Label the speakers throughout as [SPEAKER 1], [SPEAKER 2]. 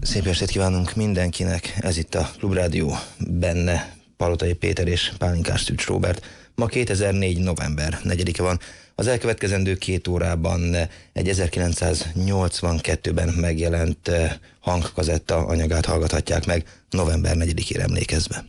[SPEAKER 1] Szép estét kívánunk mindenkinek, ez itt a Klubrádió, benne Palotai Péter és Pálinkás Tücs Robert. Ma 2004. november 4-e van. Az elkövetkezendő két órában egy 1982-ben megjelent eh, hangkazetta anyagát hallgathatják meg november 4-ére emlékezve.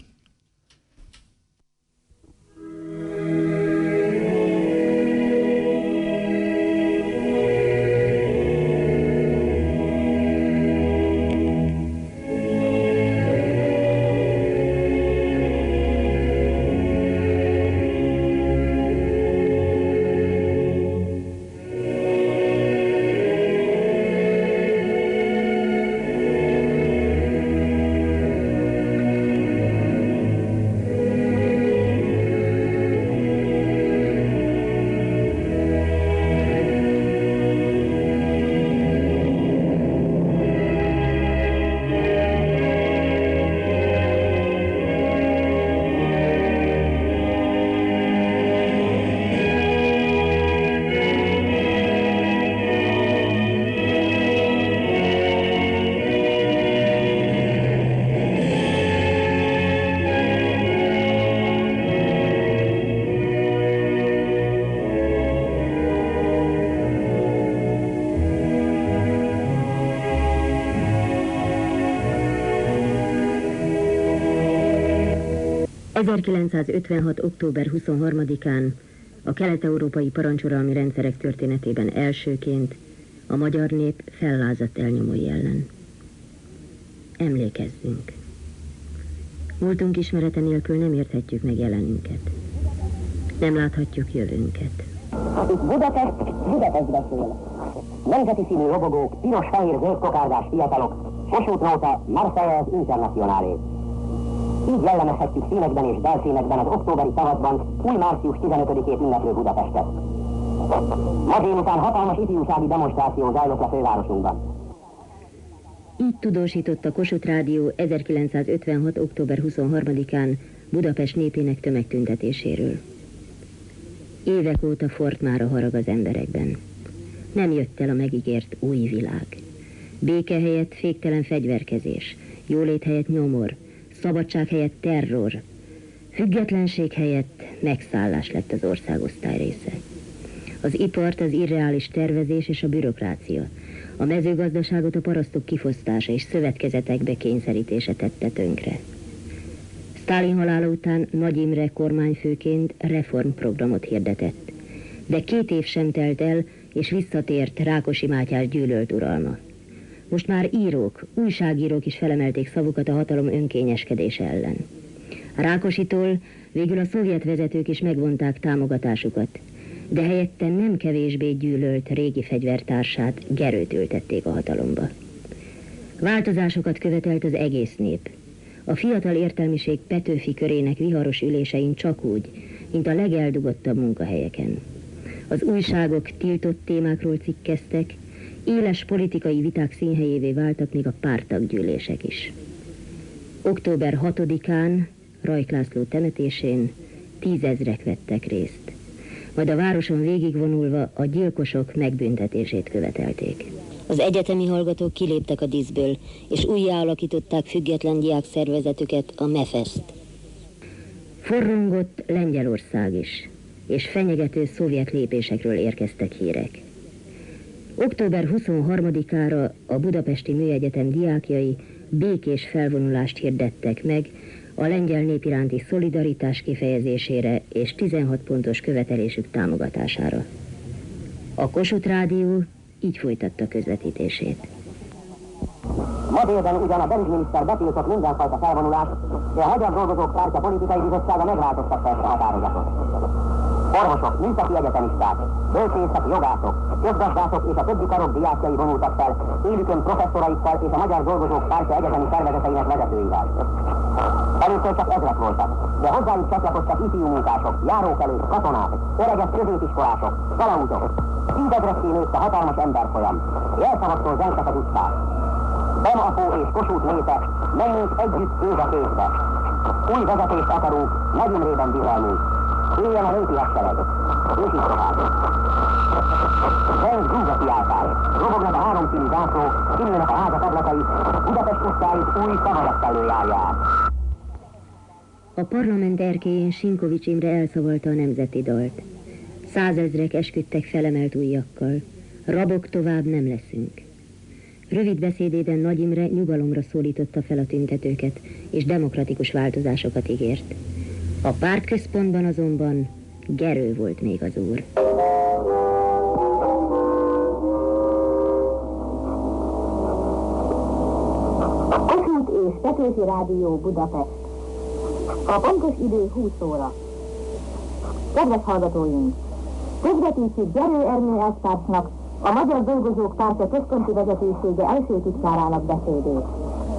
[SPEAKER 2] 1956. október 23-án a kelet-európai parancsoralmi rendszerek történetében elsőként a magyar nép fellázadt elnyomói ellen. Emlékezzünk. Múltunk ismerete nélkül nem érthetjük meg jelenünket. Nem láthatjuk jövőnket.
[SPEAKER 3] Hát itt Budapest, Budapest beszél. Nemzeti színű lobogók, piros-fehér zöld kokárdás fiatalok, Kossuth Nóta, Marseille Internationálé. Így jellemezhetjük színekben és belszínekben az októberi tavaszban új március 15-ét ünneplő Budapestet. Ma délután hatalmas ifjúsági demonstráció zajlott a fővárosunkban.
[SPEAKER 2] Így tudósított a Kossuth Rádió 1956. október 23-án Budapest népének tömegtüntetéséről. Évek óta fort már a harag az emberekben. Nem jött el a megígért új világ. Béke helyett féktelen fegyverkezés, jólét helyett nyomor, szabadság helyett terror, függetlenség helyett megszállás lett az országosztály része. Az ipart az irreális tervezés és a bürokrácia, a mezőgazdaságot a parasztok kifosztása és szövetkezetekbe kényszerítése tette tönkre. Stalin halála után Nagy Imre kormányfőként reformprogramot hirdetett. De két év sem telt el, és visszatért Rákosi Mátyás gyűlölt uralma. Most már írók, újságírók is felemelték szavukat a hatalom önkényeskedése ellen. Rákositól végül a szovjet vezetők is megvonták támogatásukat, de helyette nem kevésbé gyűlölt régi fegyvertársát Gerőt ültették a hatalomba. Változásokat követelt az egész nép. A fiatal értelmiség Petőfi körének viharos ülésein csak úgy, mint a legeldugottabb munkahelyeken. Az újságok tiltott témákról cikkeztek, Éles politikai viták színhelyévé váltak még a pártaggyűlések is. Október 6-án Rajk László temetésén tízezrek vettek részt. Majd a városon végigvonulva a gyilkosok megbüntetését követelték. Az egyetemi hallgatók kiléptek a diszből, és újjáalakították független diák szervezetüket, a MEFEST. Forrongott Lengyelország is, és fenyegető szovjet lépésekről érkeztek hírek. Október 23-ára a Budapesti Műegyetem diákjai békés felvonulást hirdettek meg a lengyel nép iránti szolidaritás kifejezésére és 16 pontos követelésük támogatására. A Kossuth Rádió így folytatta közvetítését.
[SPEAKER 3] Ma délben ugyan a belügyminiszter betiltott mindenfajta felvonulást, de a Magyar Dolgozók Pártja Politikai Bizottsága megváltoztatta ezt a határozatot. Orvosok, műszaki egyetemisták, bölcsészek, jogászok, közgazdászok és a többi karok diákjai vonultak fel, élükön professzoraikkal és a Magyar Dolgozók Pártja egyetemi szervezeteinek vezetőivel. Először csak ezrek voltak, de hozzájuk csatlakoztak ifjú munkások, járókelők, katonák, öreges középiskolások, kalauzok. Tízezrekké nőtt a hatalmas emberfolyam, jelszavaktól zentek az utcák. Bemapó és Kossuth népe, menjünk együtt főbe kézbe. Új vezetést akarunk, Nagy Imrében bizalmunk.
[SPEAKER 4] Éljen a népi hadsereg. És így tovább. Benz grúza kiáltás. Robognak a háromszínű zászló, kinőnek a házak ablakai, Budapest utcáit új szavazattelő járják.
[SPEAKER 2] A parlament erkélyén Sinkovics Imre elszavalta a nemzeti dalt. Százezrek esküdtek felemelt ujjakkal. Rabok tovább nem leszünk. Rövid beszédében Nagy Imre nyugalomra szólította fel a tüntetőket, és demokratikus változásokat ígért. A pártközpontban azonban Gerő volt még az úr.
[SPEAKER 5] Kossuth és Petőfi Rádió Budapest. A pontos idő 20 óra. Kedves hallgatóink! Közvetítjük Gerő Ernő elvtársnak, a Magyar Dolgozók Pártja központi vezetősége első titkárának beszédét.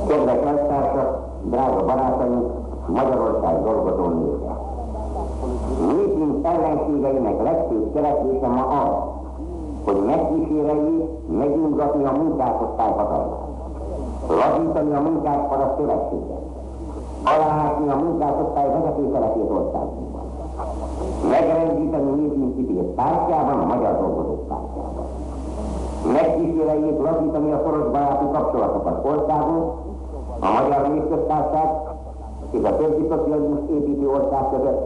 [SPEAKER 4] Kedves elvtársak, drága barátaink, Magyarország dolgozó népe. Népünk ellenségeinek legfőbb cselekvése ma az, hogy megkíséreljék megingatni a munkásosztály hatalmát, lazítani a munkáspara szövetséget, aláásni a munkásosztály vezetőtelepét országunkban, megrendíteni népünk hitét pártjában, a Magyar Dolgozók pártjában. Megkíséreljék lazítani a szoros baráti kapcsolatokat országunk, a Magyar Népköztárság és a többi szocializmus építő ország között,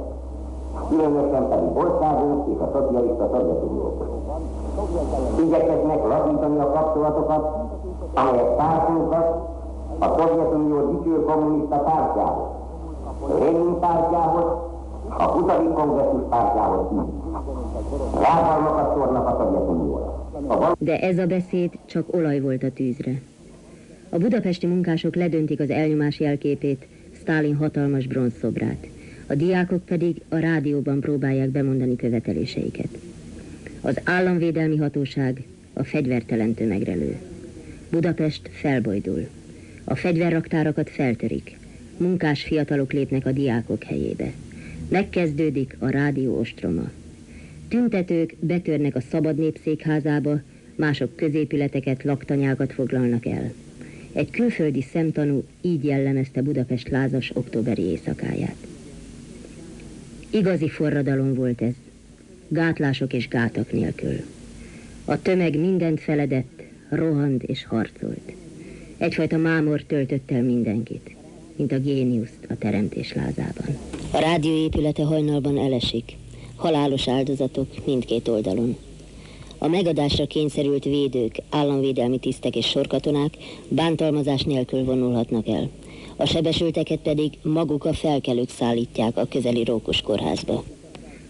[SPEAKER 4] különösen pedig országunk és a szocialista Szovjetunió. Igyekeznek lazítani a kapcsolatokat, amelyek pártunkat a Szovjetunió dicső kommunista pártjához, Lenin pártjához, a 20. kongresszus pártjához így. Lábalmakat szórnak a Szovjetunióra.
[SPEAKER 2] De ez a beszéd csak olaj volt a tűzre. A budapesti munkások ledöntik az elnyomás jelképét, Stálin hatalmas bronzszobrát. A diákok pedig a rádióban próbálják bemondani követeléseiket. Az államvédelmi hatóság a fegyvertelen tömegre lő. Budapest felbojdul. A fegyverraktárakat feltörik. Munkás fiatalok lépnek a diákok helyébe. Megkezdődik a rádió ostroma. Tüntetők betörnek a szabad népszékházába, mások középületeket, laktanyákat foglalnak el. Egy külföldi szemtanú így jellemezte Budapest lázas októberi éjszakáját. Igazi forradalom volt ez, gátlások és gátak nélkül. A tömeg mindent feledett, rohant és harcolt. Egyfajta mámor töltött el mindenkit, mint a géniuszt a teremtés lázában. A rádió épülete hajnalban elesik. Halálos áldozatok mindkét oldalon. A megadásra kényszerült védők, államvédelmi tisztek és sorkatonák bántalmazás nélkül vonulhatnak el. A sebesülteket pedig maguk a felkelők szállítják a közeli Rókus kórházba.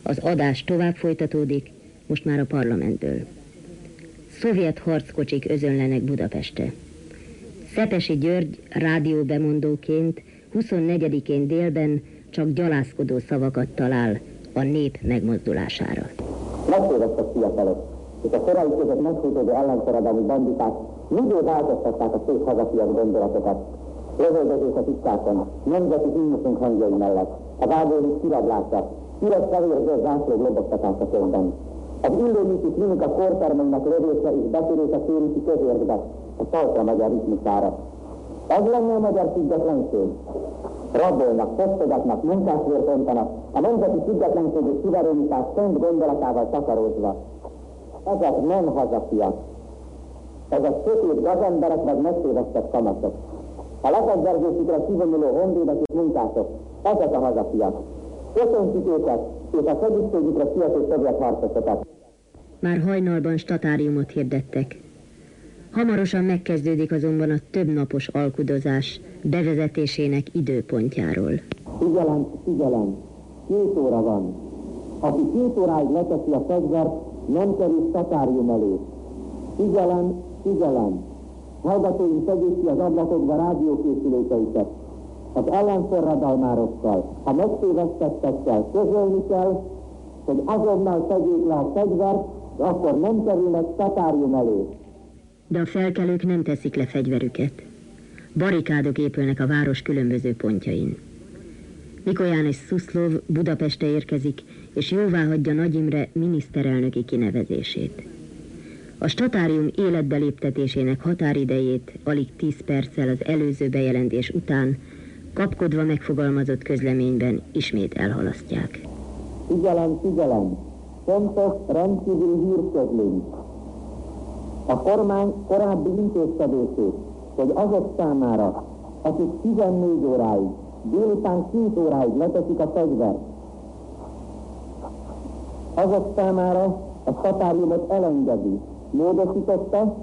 [SPEAKER 2] Az adás tovább folytatódik, most már a parlamentből. Szovjet harckocsik özönlenek Budapestre. Szepesi György rádióbemondóként 24-én délben csak gyalázkodó szavakat talál a nép megmozdulására.
[SPEAKER 4] Megtévedtek fiatalok, és a korai között megfújtódó ellenforradalmi bandikák mindig változtatták a szép hazafias gondolatokat. Lövöldözés a tisztákon, nemzeti himnuszunk hangjai mellett, a vágólik kirablása, üres fehérző zászlók lobogtatása közben. Az illőműti klinika kortermeinek lövése és betörése téríti közértbe, a szaltra magyar ritmusára. Ez lenne a magyar függetlenség. Rabolnak, fosztogatnak, munkásvért a nemzeti függetlenség és szuverenitás szent gondolatával takarózva. Ezek nem hazafiak. Ezek sötét gazemberek vagy megtévesztett kamaszok. A lekezdverzésükre kivonuló honvédek és munkások. Ezek a hazafiak. Köszöntjük őket, és a segítségükre siető szovjet harcosokat.
[SPEAKER 2] Már hajnalban statáriumot hirdettek. Hamarosan megkezdődik azonban a többnapos alkudozás bevezetésének időpontjáról.
[SPEAKER 4] Figyelem, figyelem, két óra van. Aki két óráig leteszi a fegyvert, nem kerül szakárium elé. Figyelem, figyelem. Hallgatóink tegyék ki az ablakokba rádiókészülékeiket. Az ellenforradalmárokkal, a megtévesztettekkel közölni kell, hogy azonnal tegyék le a fegyvert, és akkor nem kerülnek szakárium elé.
[SPEAKER 2] De a felkelők nem teszik le fegyverüket. Barikádok épülnek a város különböző pontjain. Mikor János Szuszlov Budapeste érkezik, és jóvá hagyja Nagy Imre miniszterelnöki kinevezését. A statárium életbeléptetésének határidejét alig 10 perccel az előző bejelentés után kapkodva megfogalmazott közleményben ismét elhalasztják.
[SPEAKER 6] Figyelem, figyelem! Fontos rendkívüli hírközlény. A kormány korábbi intézkedését, hogy azok számára, akik 14 óráig, délután 2 óráig leteszik a fegyvert, azok számára a határiumot elengedi. Módosította,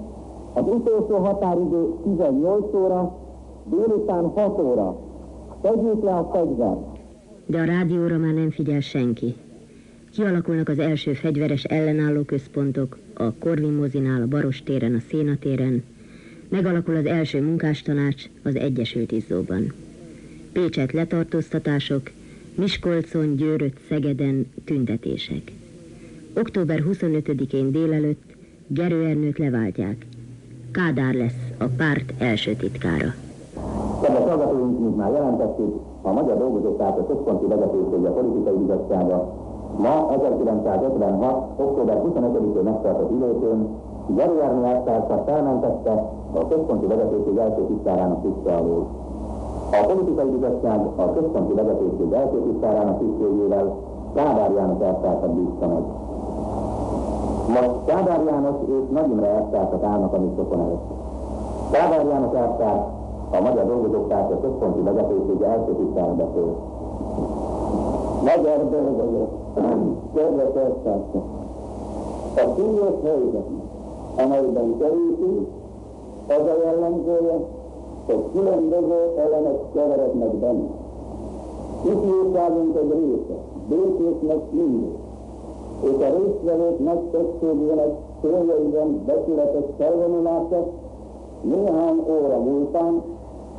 [SPEAKER 6] az utolsó határidő 18 óra, délután 6 óra. Tegyék le a fegyvert.
[SPEAKER 2] De a rádióra már nem figyel senki. Kialakulnak az első fegyveres ellenálló központok, a Korvin mozinál, a Baros téren, a Széna téren. Megalakul az első munkástanács az Egyesült Izzóban. Pécset letartóztatások, Miskolcon, Győröt, Szegeden tüntetések. Október 25-én délelőtt Gerő Ernőt leváltják. Kádár lesz a párt első titkára.
[SPEAKER 6] Kedves hallgatóink, mint már jelentettük, a Magyar Dolgozók Pártja Központi Vezetősége Politikai Bizottsága ma 1956. október 25-én megtartott ülésén Gerő Ernő elvtársa felmentette a Központi Vezetőség első titkárának tiszte alól. A Politikai Bizottság a Központi Vezetőség első titkárának tisztségével Kádár János elvtársa bízta meg. Most Kádár János és Nagy Imre elvtársak állnak a mikrofon előtt. Kádár János elvtárs a Magyar Dolgozók Társa Központi Vezetősége első tisztára beszél. Magyar dolgozók, kedves elvtársak! A súlyos helyzet, amelyben kerültünk, az a jellemzője, hogy különböző elemek keverednek benne. Ifjúságunk egy része, békésnek mindig, és a résztvevők nagy többségének céljaiban becsületes felvonulása néhány óra múltán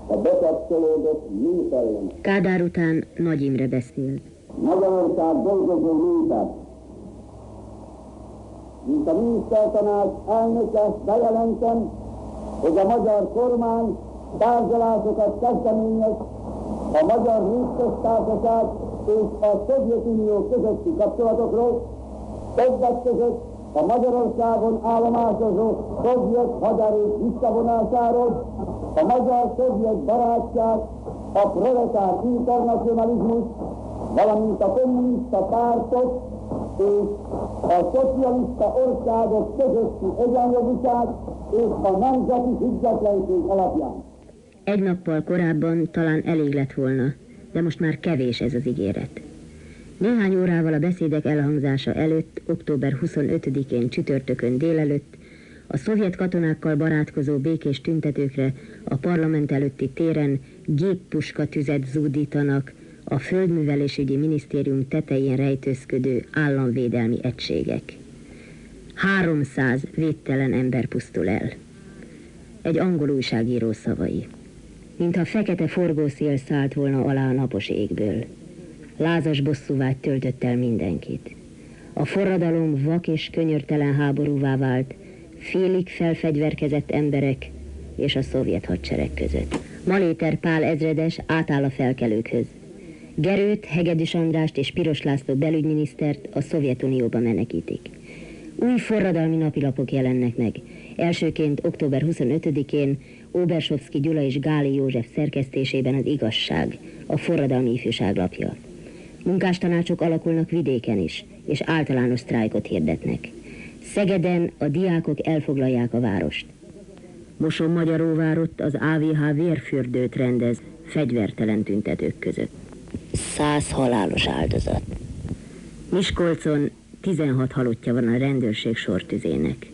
[SPEAKER 6] a bekapcsolódott műfellenek.
[SPEAKER 2] Kádár után Nagy Imre beszél.
[SPEAKER 6] Magyarország dolgozó munkát. Mint a minisztertanács elnöke bejelentem, hogy a magyar kormány tárgyalásokat kezdeményez a Magyar Népköztársaság és a Szovjetunió közötti kapcsolatokról, többek között a Magyarországon állomásozó szovjet haderők visszavonásáról, a magyar-szovjet barátság, a proletár internacionalizmus, valamint a kommunista pártok és a szocialista országok közötti egyenjogúság és a nemzeti függetlenség alapján.
[SPEAKER 2] Egy nappal korábban talán elég lett volna, de most már kevés ez az ígéret. Néhány órával a beszédek elhangzása előtt, október 25-én csütörtökön délelőtt, a szovjet katonákkal barátkozó békés tüntetőkre a parlament előtti téren géppuska tüzet zúdítanak a Földművelésügyi Minisztérium tetején rejtőzködő államvédelmi egységek. 300 védtelen ember pusztul el. Egy angol újságíró szavai. Mintha fekete forgószél szállt volna alá a napos égből. Lázas bosszúvágy töltött el mindenkit. A forradalom vak és könyörtelen háborúvá vált, félig felfegyverkezett emberek és a szovjet hadsereg között. Maléter Pál ezredes átáll a felkelőkhöz. Gerőt, Hegedűs Andrást és Piros László belügyminisztert a Szovjetunióba menekítik. Új forradalmi napilapok jelennek meg. Elsőként október 25-én Obersovszki Gyula és Gáli József szerkesztésében az Igazság, a forradalmi ifjúság lapja. Munkástanácsok alakulnak vidéken is, és általános sztrájkot hirdetnek. Szegeden a diákok elfoglalják a várost. Moson Magyaróvárott az AVH vérfürdőt rendez fegyvertelen tüntetők között. Száz halálos áldozat. Miskolcon 16 halottja van a rendőrség sortüzének.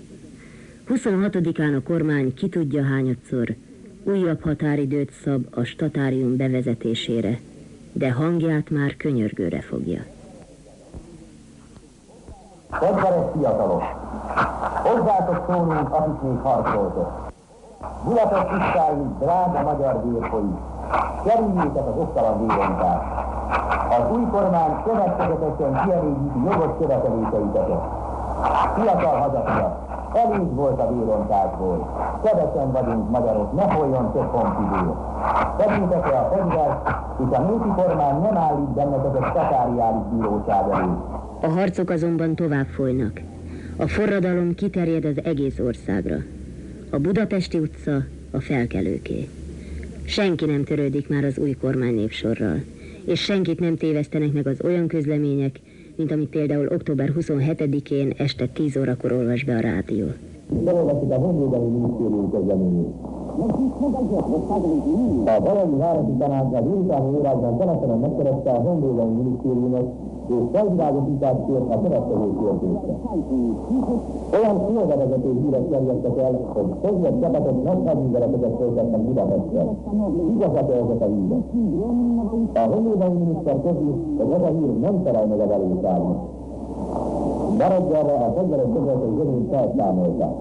[SPEAKER 2] 26-án a kormány ki tudja hányadszor újabb határidőt szab a statárium bevezetésére, de hangját már könyörgőre fogja.
[SPEAKER 6] Fegyveres fiatalok! Hozzátok szólunk, akik még harcoltok! Budapest utcáin drága magyar vér folyik. Kerüljétek az osztalan vérontást. Az új kormány következetesen kielégíti jogos követeléseiket. Fiatal hazafiak, elég volt a vérontásból. Kevesen vagyunk magyarok, ne folyjon több pontidő. Tegyétek le a fegyvert, és a népi kormány nem állít benneteket statáriális bíróság elé.
[SPEAKER 2] A harcok azonban tovább folynak. A forradalom kiterjed az egész országra. A Budapesti utca a felkelőké. Senki nem törődik már az új kormány népsorral, és senkit nem tévesztenek meg az olyan közlemények, mint amit például október 27-én este 10 órakor olvas be a rádió.
[SPEAKER 7] Beolvasjuk a Honvédelmi Minisztérium közleményét. A Baranyi Városi Tanács a délutáni órákban telefonon megkereste a Honvédelmi Minisztériumot, és felvilágosítást kért a következő kérdésre. Olyan irodavezető hírek terjedtek el, hogy szovjet csapatok nagy hadműveleteket folytatnak Budapesten. Igazat ezek a hírek. A honvédelmi miniszter közül, hogy ez a hír nem felel meg a valóságnak. Maradjára a fegyveres közvetői zöményt felszámolták.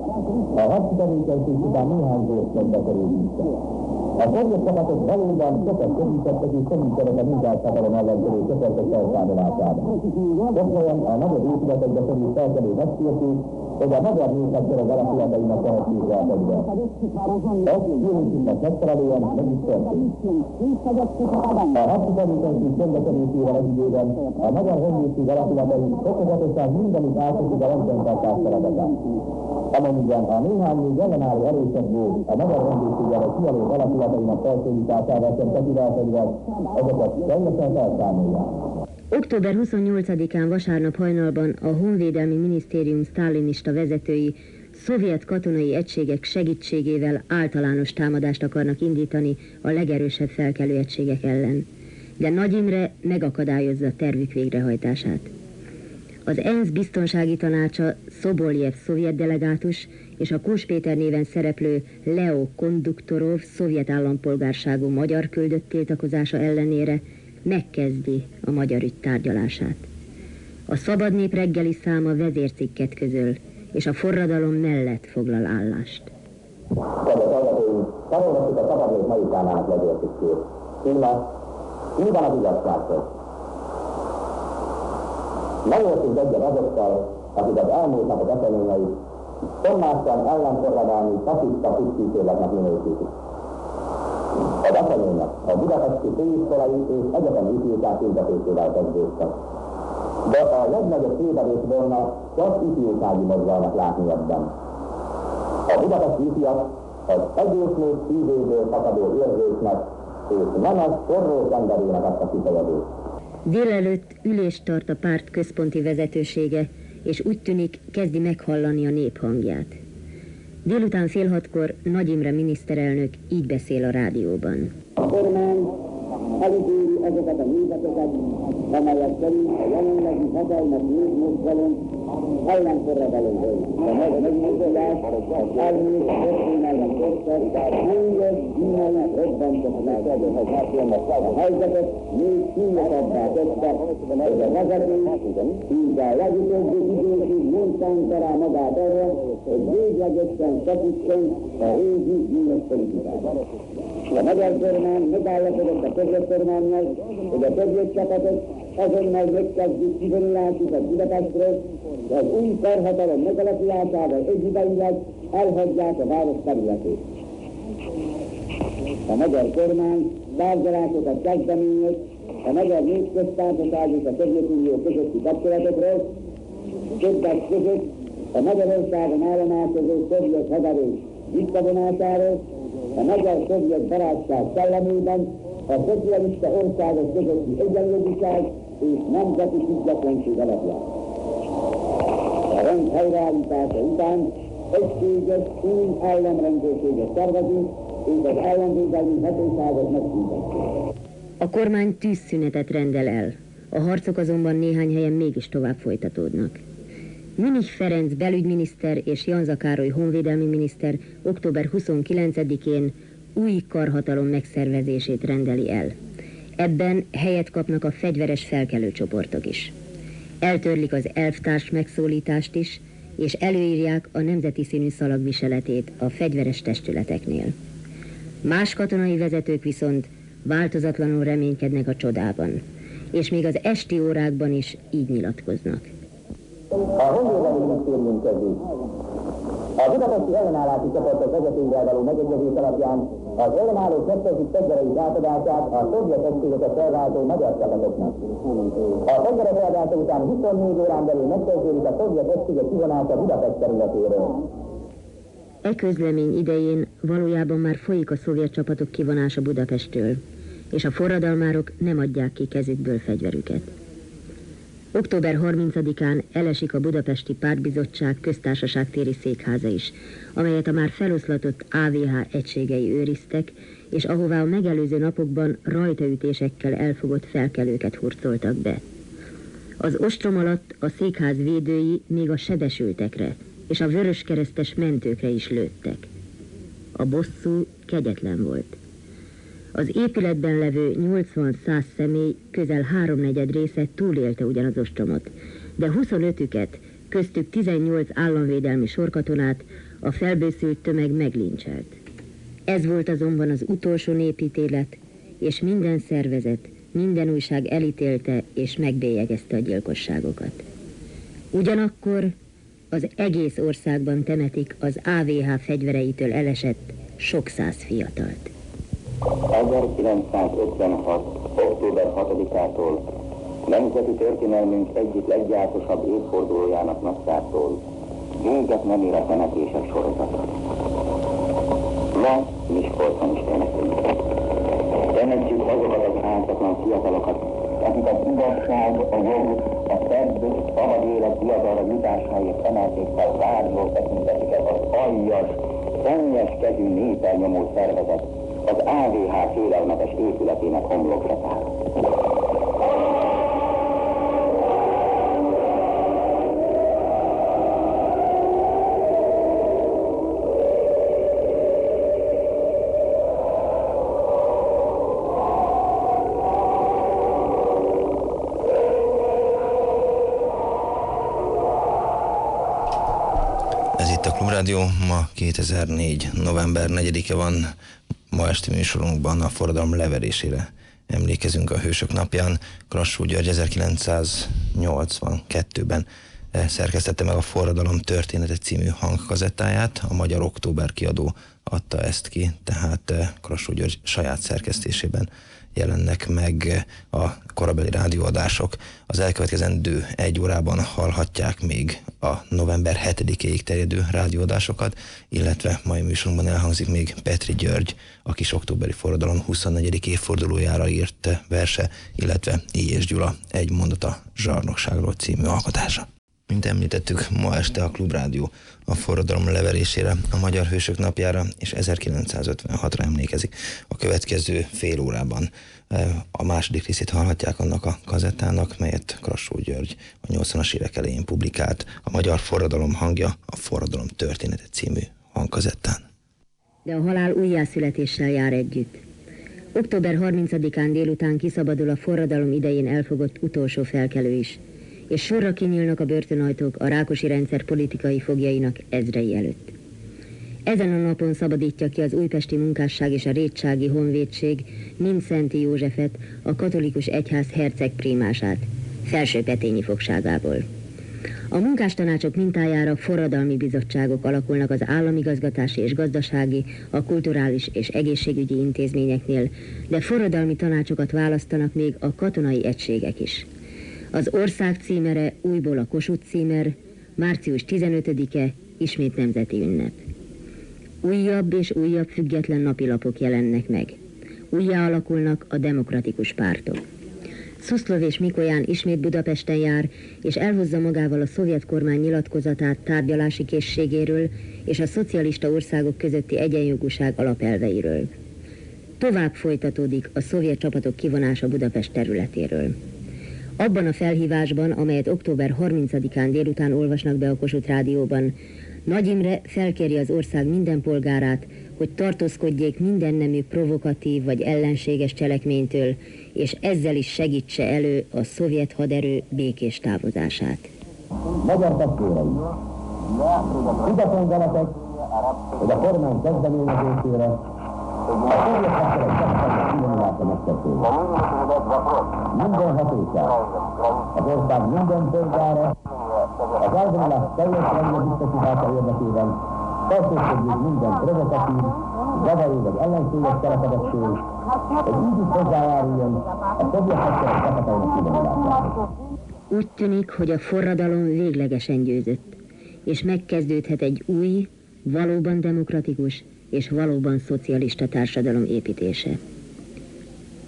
[SPEAKER 7] A harci tevékenység után néhány gót bekerülésre. A szovjet csapatok valóban sokat segítettek és segítenek a munkáshatalom ellen törő csoportok felszámolásában. Köszönöm a nagyobb épületekbe kerül felkelő megszérték, hogy a magyar népnek töreg alakulatainak a fegyvert. Ez jövőknek megfelelően meg is történt. A harci tevékenység csöndekerésével egy időben a magyar honvédség alakulatai fokozatosan mindenütt áteszik a rendszertartás feladatát. Amennyiben a néhány még ellenálló volt a magyar rendőrséggel a kijelölt alakulatainak felszólításával sem fegyvert, ezeket teljesen felszámolják.
[SPEAKER 2] Október 28-án vasárnap hajnalban a Honvédelmi Minisztérium sztálinista vezetői szovjet katonai egységek segítségével általános támadást akarnak indítani a legerősebb felkelő egységek ellen. De Nagy Imre megakadályozza tervük végrehajtását. Az ENSZ biztonsági tanácsa Szoboljev szovjet delegátus és a Kós Péter néven szereplő Leo Konduktorov szovjet állampolgárságú magyar küldött tiltakozása ellenére megkezdi a magyar ügy tárgyalását. A Szabad Nép reggeli száma vezércikket közöl, és a forradalom mellett foglal állást.
[SPEAKER 7] Kedves hallgatóink, a Szabad Nép mai számának vezércikkét. Címe, mi van az igazsághoz? Értünk egyet azokkal, akik az elmúlt napok eseményeit sommásan ellenforradalmi fasiszta pusztítőletnek minősítik. Az események a budapesti főiskolai és egyetemi ifjúság tüntetésével kezdődtek. De a legnagyobb tévedés volna csak ifjúsági mozgalmat látni ebben. A budapesti ifjak az egész nép szívéből fakadó érzésnek és nem az forró tengerének adta kifejezést.
[SPEAKER 2] Délelőtt ülést tart a párt központi vezetősége, és úgy tűnik kezdi meghallani a nép hangját. Délután fél hatkor Nagy Imre miniszterelnök így beszél a rádióban.
[SPEAKER 7] A kormány elítéli azokat a nézeteket, amelyek szerint a jelenlegi hatalmas népmozgalom ellenforradalom volt. A maga megmozdulás elmúlt történelmi korszak súlyos bűnelnek robbantott meg. A helyzetet még súlyosabbá tette, hogy a vezető így a legutóbbi időkig mondta rá magát arra, hogy véglegesen szakítson a régi bűnös politikában. A magyar kormány megállapodott a közös kormánynak, hogy a közös csapatok azonnal megkezdik kivonulásukat Budapestről, de az új karhatalom megalakulásával egyidejűleg elhagyják a város területét. A magyar kormány tárgyalásokat kezdeményez a Magyar Népköztársaság és a Szovjetunió közötti kapcsolatokról, többek között a Magyarországon állomásozó szovjet haderő visszavonásáról, a magyar-szovjet barátság szellemében a szocialista országok közötti egyenlőviság és nemzeti függetlenség alapján. A rend helyreállítása után egységes új államrendőrséget szervezünk, és az államvédelmi hatóságot megszüntetjük.
[SPEAKER 2] A kormány tűzszünetet rendel el. A harcok azonban néhány helyen mégis tovább folytatódnak. Munich Ferenc belügyminiszter és Janza Károly honvédelmi miniszter október 29-én új karhatalom megszervezését rendeli el. Ebben helyet kapnak a fegyveres felkelő csoportok is. Eltörlik az elvtárs megszólítást is, és előírják a nemzeti színű szalag viseletét a fegyveres testületeknél. Más katonai vezetők viszont változatlanul reménykednek a csodában, és még az esti órákban is így nyilatkoznak.
[SPEAKER 7] A. A budapesti ellenállási csoportok vezetőivel való megegyezés alapján az ellenálló kettőzik fegyvereik átadását a szovjet egységeket felváltó magyar csapatoknak. A fegyverek eladása után 24 órán belül megkezdődik a szovjet egységek kivonása Budapest területéről.
[SPEAKER 2] E közlemény idején valójában már folyik a szovjet csapatok kivonása Budapestről, és a forradalmárok nem adják ki kezükből fegyverüket. Október 30-án elesik a Budapesti Pártbizottság köztársaság téri székháza is, amelyet a már feloszlatott AVH egységei őriztek, és ahová a megelőző napokban rajtaütésekkel elfogott felkelőket hurcoltak be. Az ostrom alatt a székház védői még a sebesültekre és a vöröskeresztes mentőkre is lőttek. A bosszú kegyetlen volt. Az épületben levő 80-100 személy közel háromnegyed része túlélte ugyan ostromot, de 25-üket, köztük 18 államvédelmi sorkatonát a felbőszült tömeg meglincselt. Ez volt azonban az utolsó népítélet, és minden szervezet, minden újság elítélte és megbélyegezte a gyilkosságokat. Ugyanakkor az egész országban temetik az AVH fegyvereitől elesett sok száz fiatalt.
[SPEAKER 6] 1956. október 6-ától nemzeti történelmünk egyik leggyászosabb évfordulójának napjától véget nem ér a temetések sorozata. Ma Miskolcon is temetünk. Temetjük azokat az ártatlan fiatalokat, akik az igazság, a jog, a szebb, szabad élet diadalra jutásáért emelték fel várló tekintetüket az aljas, szennyes kezű népelnyomó szervezet, az AVH félelmetes épületének homlokzatára.
[SPEAKER 1] Ez itt a Klubrádió, ma 2004. november 4-e van, ma esti műsorunkban a forradalom leverésére emlékezünk a Hősök napján. Krassú György 1982-ben eh, szerkesztette meg a Forradalom története című hangkazettáját, a Magyar Október kiadó adta ezt ki, tehát eh, Krassú György saját szerkesztésében jelennek meg a korabeli rádióadások. Az elkövetkezendő egy órában hallhatják még a november 7-ig terjedő rádióadásokat, illetve mai műsorunkban elhangzik még Petri György, a kis októberi forradalom 24. évfordulójára írt verse, illetve Ilyés Gyula egy mondata zsarnokságról című alkotása. Mint említettük, ma este a Klubrádió a forradalom leverésére, a Magyar Hősök napjára és 1956-ra emlékezik. A következő fél órában eh, a második részét hallhatják annak a kazettának, melyet Krassó György a 80-as évek elején publikált, a Magyar Forradalom hangja, a Forradalom története című hangkazettán.
[SPEAKER 2] De a halál újjászületéssel jár együtt. Október 30-án délután kiszabadul a forradalom idején elfogott utolsó felkelő is – és sorra kinyílnak a börtönajtók a rákosi rendszer politikai fogjainak ezrei előtt. Ezen a napon szabadítja ki az újpesti munkásság és a rétsági honvédség mind Szenti Józsefet, a katolikus egyház herceg prímását, felsőpetényi fogságából. A munkástanácsok mintájára forradalmi bizottságok alakulnak az államigazgatási és gazdasági, a kulturális és egészségügyi intézményeknél, de forradalmi tanácsokat választanak még a katonai egységek is. Az ország címere újból a Kossuth címer, március 15-e ismét nemzeti ünnep. Újabb és újabb független napilapok jelennek meg. Újjá alakulnak a demokratikus pártok. Szuszlov és Mikolyán ismét Budapesten jár, és elhozza magával a szovjet kormány nyilatkozatát tárgyalási készségéről és a szocialista országok közötti egyenjogúság alapelveiről. Tovább folytatódik a szovjet csapatok kivonása Budapest területéről. Abban a felhívásban, amelyet október 30-án délután olvasnak be a Kossuth Rádióban, Nagy Imre felkéri az ország minden polgárát, hogy tartózkodjék minden nemű provokatív vagy ellenséges cselekménytől, és ezzel is segítse elő a szovjet haderő békés távozását.
[SPEAKER 6] Magyar testvéreim, tudatom veletek, hogy a kormány kezdeményezésére Minden hatóság, az ország minden polgára, az elvonulás teljes biztosítása érdekében tartózkodjék minden provokatív, zavaró vagy ellenséges cselekedettől, hogy így is hozzájáruljon a szovjet hadsereg csapatainak.
[SPEAKER 2] Úgy tűnik, hogy a forradalom véglegesen győzött, és megkezdődhet egy új, valóban demokratikus és valóban szocialista társadalom építése.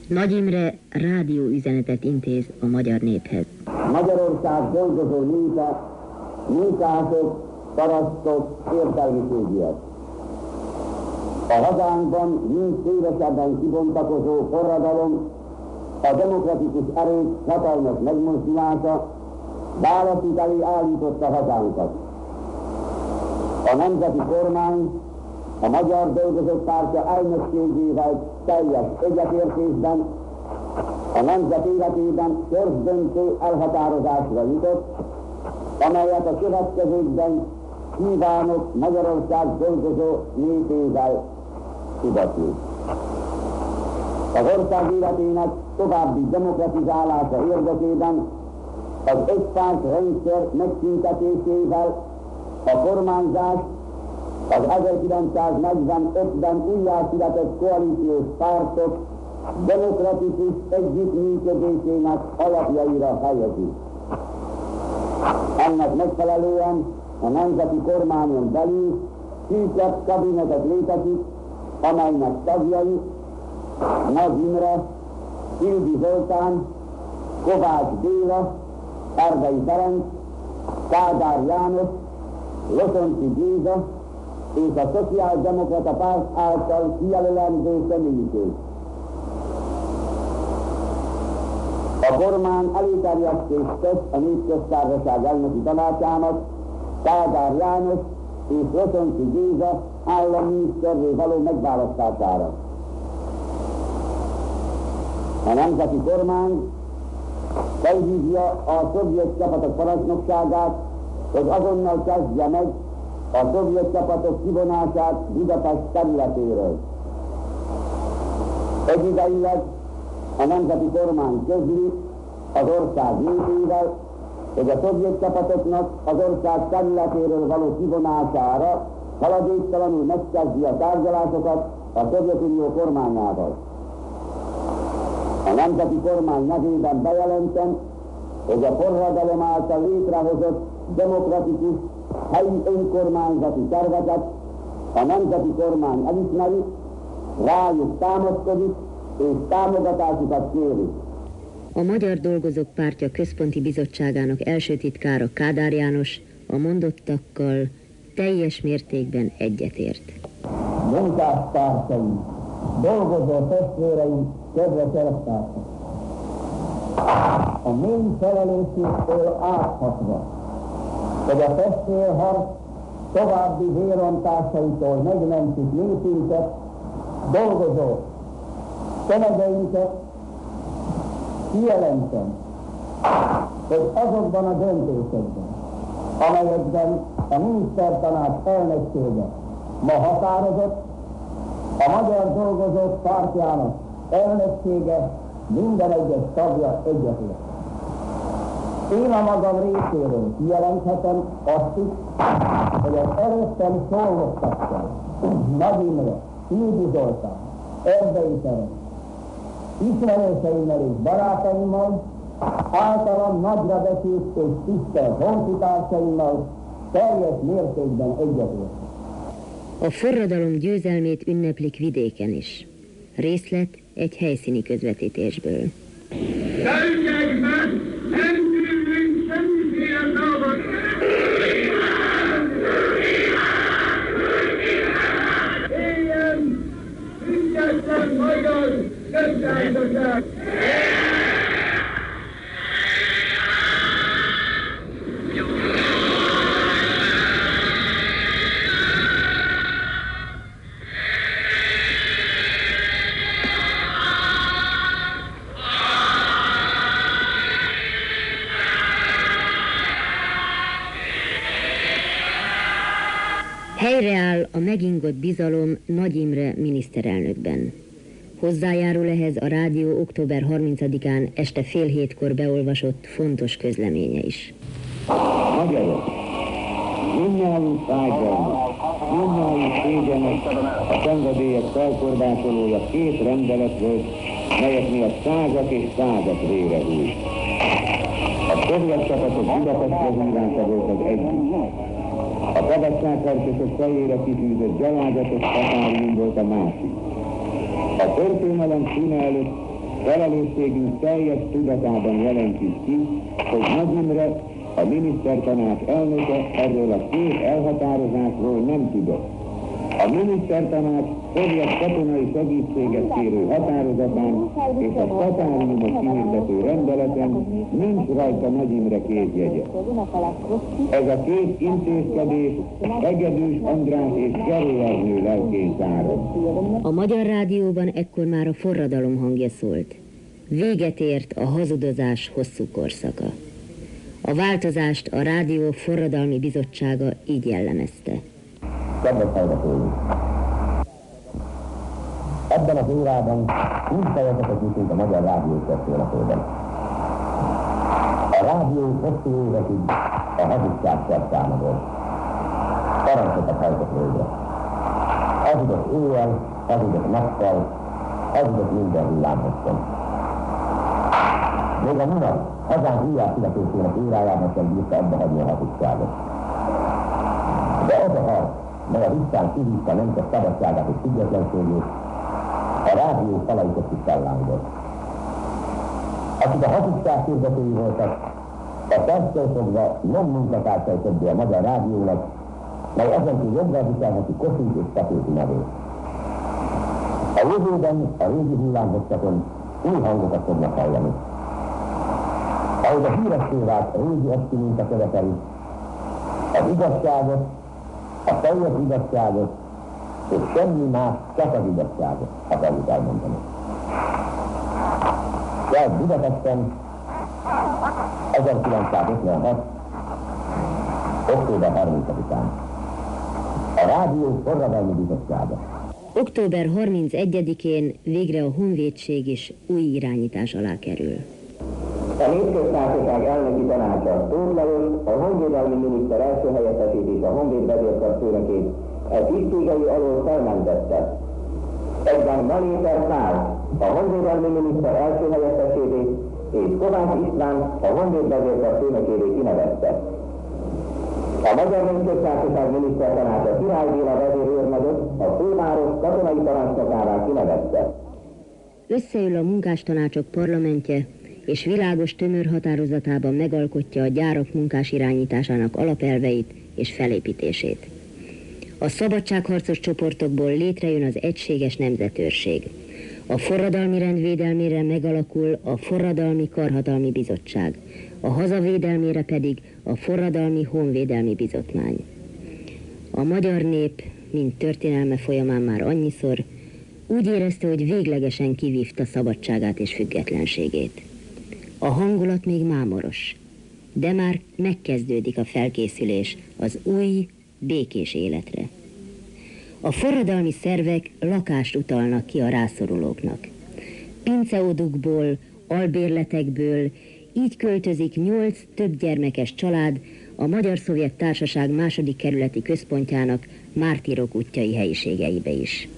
[SPEAKER 2] Nagy Imre rádióüzenetet intéz a magyar néphez.
[SPEAKER 6] Magyarország dolgozó népe, munkások, parasztok, értelmiségiek. A hazánkban mind szélesebben kibontakozó forradalom, a demokratikus erők hatalmas megmozdulása válaszít elé állította hazánkat. A nemzeti kormány a Magyar Dolgozók Pártja elnökségével teljes egyetértésben a nemzet életében sorsdöntő elhatározásra jutott, amelyet a következőkben kívánok Magyarország dolgozó népével tudatni. Az ország életének további demokratizálása érdekében az egypárt rendszer megszüntetésével a kormányzás az 1945-ben újjászületett koalíciós pártok demokratikus együttműködésének alapjaira helyezi. Ennek megfelelően a nemzeti kormányon belül szűkebb kabinetet létezik, amelynek tagjai Nagy Imre, Ildi Zoltán, Kovács Béla, Erdei Ferenc, Kádár János, Losonci Géza és a Szociáldemokrata Párt által kijelölendő személyiség. A kormány előterjesztést tesz a Népköztársaság elnöki tanácsának, Kádár János és Losonci Géza államminiszterré való megválasztására. A nemzeti kormány felhívja a szovjet csapatok parancsnokságát, hogy azonnal kezdje meg a szovjet csapatok kivonását Budapest területéről. Egyidejűleg a nemzeti kormány közli az ország népével, hogy a szovjet csapatoknak az ország területéről való kivonására haladéktalanul megkezdi a tárgyalásokat a Szovjetunió kormányával. A nemzeti kormány nevében bejelentem, hogy a forradalom által létrehozott demokratikus helyi önkormányzati tervezet a nemzeti kormány elismeri, rájuk támaszkodik és támogatásukat kéri.
[SPEAKER 2] A Magyar Dolgozók Pártja Központi Bizottságának első titkára Kádár János a mondottakkal teljes mértékben egyetért.
[SPEAKER 6] Munkáspártaim, dolgozó testvéreim, kedves elvtársak! A mély felelősségtől áthatva, hogy a testvérharc további vérontásaitól megmentjük népünket, dolgozó tömegeinket, kijelentem, hogy azokban a döntésekben, amelyekben a minisztertanács elnöksége ma határozott, a Magyar Dolgozók Pártjának elnöksége minden egyes tagja egyetért. Én a magam részéről kijelenthetem azt is, hogy az előttem szólottakkel, Nagy Imre, Ildi Zoltán, Erdei Ferenc, ismerőseimmel és barátaimmal, általam nagyra becsült és tisztelt honfitársaimmal teljes mértékben egyetért.
[SPEAKER 2] A forradalom győzelmét ünneplik vidéken is. Részlet egy helyszíni közvetítésből.
[SPEAKER 8] Tegyek meg, nem tűnünk semmiféle dolgot. Éljen, független köztársaság!
[SPEAKER 2] Helyreáll a megingott bizalom Nagy Imre miniszterelnökben. Hozzájárul ehhez a rádió október 30-án este fél hétkor beolvasott fontos közleménye is.
[SPEAKER 6] Magyarok, mindnyájunk fájdalmas, mindnyájunk szégyenek a szenvedélyek felkorbácsolója két rendelet volt, melyek miatt százak és százak vére húlt. A szovjet csapatok Budapestre hívása volt az egyik. A szabadságharcosok fejére kitűzött gyalázatos határium volt a másik. A történelem színe előtt
[SPEAKER 9] Felelősségünk teljes tudatában jelentjük ki, hogy Nagy Imre, a minisztertanács elnöke erről a két elhatározásról nem tudott. A minisztertanács szovjet katonai segítséget kérő határozatán és a tatáriumot kihirdető rendeleten nincs rajta Nagy Imre kézjegye. Ez a két intézkedés Egedűs András és Gerő lelkén zárod.
[SPEAKER 2] A Magyar Rádióban ekkor már a forradalom hangja szólt. Véget ért a hazudozás hosszú korszaka. A változást a Rádió Forradalmi Bizottsága így jellemezte.
[SPEAKER 10] Kedves hallgatóink! Ebben az órában úgy fejezetet jutunk a Magyar Rádió történetében. A rádió hosszú évekig a hazugságság támadott. Parancsokat hajtott végre. Hazudott éjjel, hazudott nappal, hazudott minden hullámhosszon. Még a minap hazánk újjászületésének órájában sem bírta abba hagyni a hazugságot. De az a mely a visszán kihívta nemzet szabadságát és függetlenségét, a rádió falai közti fellángolt. Akik a hazugság hirdetői voltak, a perctől fogva nem munkatársai többé a Magyar Rádiónak, mely ezen jobban viselheti Kossuth és Petőfi nevét. A jövőben a régi hullámhosszakon új hangokat fognak hallani. Ahogy a híressé vált régi esti minta követeli, az igazságot a teljes igazságot, és semmi más, csak az igazságot akarjuk elmondani. Tehát Budapesten 1956. október 30-án a Rádió Forradalmi Bizottsága
[SPEAKER 2] Október 31-én végre a honvédség is új irányítás alá kerül.
[SPEAKER 10] A Népköztársaság elnöki tanácsa Tóth Lajos, a honvédelmi miniszter első helyettesét és a honvéd vezérkar főnökét e tisztségei alól felmentette. Egyben Maléter Pál, a honvédelmi miniszter első helyettesét és Kovács István, a honvéd vezérkar főnökévé kinevezte. A Magyar Népköztársaság miniszter tanácsa Király Béla vezérőrnagyot a főváros katonai parancsnokává kinevezte.
[SPEAKER 2] Összeül a munkástanácsok parlamentje, és világos tömör határozatában megalkotja a gyárak munkás irányításának alapelveit és felépítését. A szabadságharcos csoportokból létrejön az egységes nemzetőrség. A forradalmi rendvédelmére megalakul a Forradalmi Karhatalmi Bizottság, a hazavédelmére pedig a Forradalmi Honvédelmi Bizotmány. A magyar nép, mint történelme folyamán már annyiszor, úgy érezte, hogy véglegesen kivívta szabadságát és függetlenségét. A hangulat még mámoros, de már megkezdődik a felkészülés az új, békés életre. A forradalmi szervek lakást utalnak ki a rászorulóknak. Pinceodukból, albérletekből így költözik nyolc több gyermekes család a Magyar-Szovjet Társaság második kerületi központjának Mártírok útjai helyiségeibe is.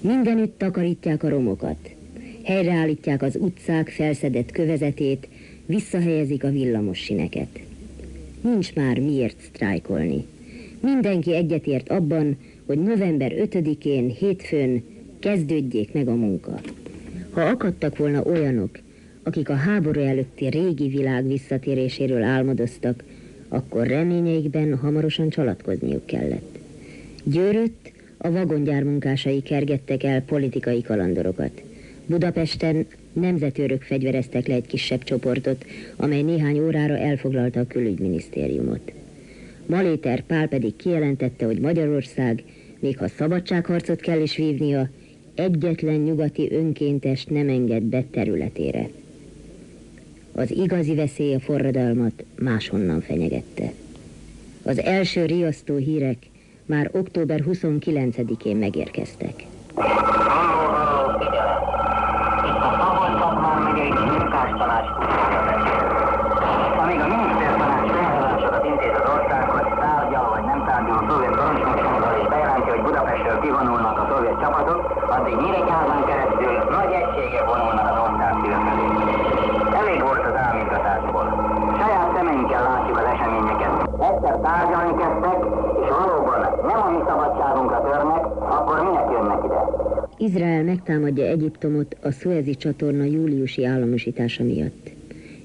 [SPEAKER 2] Mindenütt takarítják a romokat, helyreállítják az utcák felszedett kövezetét, visszahelyezik a villamos sineket. Nincs már miért sztrájkolni. Mindenki egyetért abban, hogy november 5-én, hétfőn kezdődjék meg a munka. Ha akadtak volna olyanok, akik a háború előtti régi világ visszatéréséről álmodoztak, akkor reményeikben hamarosan csalatkozniuk kellett. Győrött a vagongyár munkásai kergettek el politikai kalandorokat. Budapesten nemzetőrök fegyvereztek le egy kisebb csoportot, amely néhány órára elfoglalta a külügyminisztériumot. Maléter Pál pedig kijelentette, hogy Magyarország, még ha szabadságharcot kell is vívnia, egyetlen nyugati önkéntes nem enged be területére. Az igazi veszély a forradalmat máshonnan fenyegette. Az első riasztó hírek már október 29-én megérkeztek. Izrael megtámadja Egyiptomot a Suezi csatorna júliusi államosítása miatt.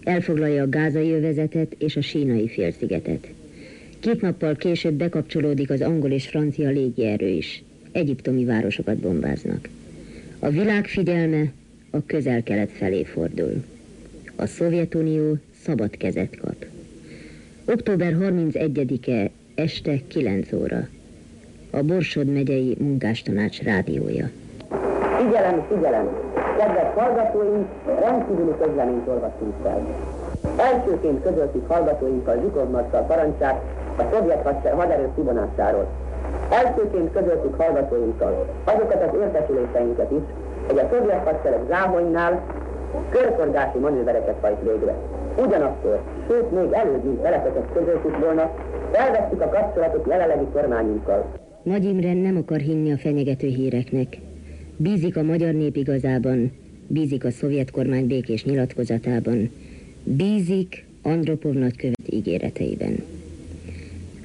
[SPEAKER 2] Elfoglalja a gázai övezetet és a sínai félszigetet. Két nappal később bekapcsolódik az angol és francia légierő is. Egyiptomi városokat bombáznak. A világ figyelme a közel-kelet felé fordul. A Szovjetunió szabad kezet kap. Október 31-e este 9 óra. A Borsod megyei munkástanács rádiója.
[SPEAKER 11] Figyelem, figyelem! Kedves hallgatóink, rendkívüli közleményt olvastunk fel. Elsőként közöltük hallgatóinkkal Zsukovmarszal parancsát a szovjet haderő kivonásáról. Elsőként közöltük hallgatóinkkal azokat az értesüléseinket is, hogy a szovjet hadsereg Záhonynál körforgási manővereket hajt végre. Ugyanakkor, sőt még előbb, mint veleteket közöltük volna, felvettük a kapcsolatot jelenlegi kormányunkkal.
[SPEAKER 2] Nagy Imre nem akar hinni a fenyegető híreknek. Bízik a magyar nép igazában, bízik a szovjet kormány békés nyilatkozatában, bízik Andropov nagykövet ígéreteiben.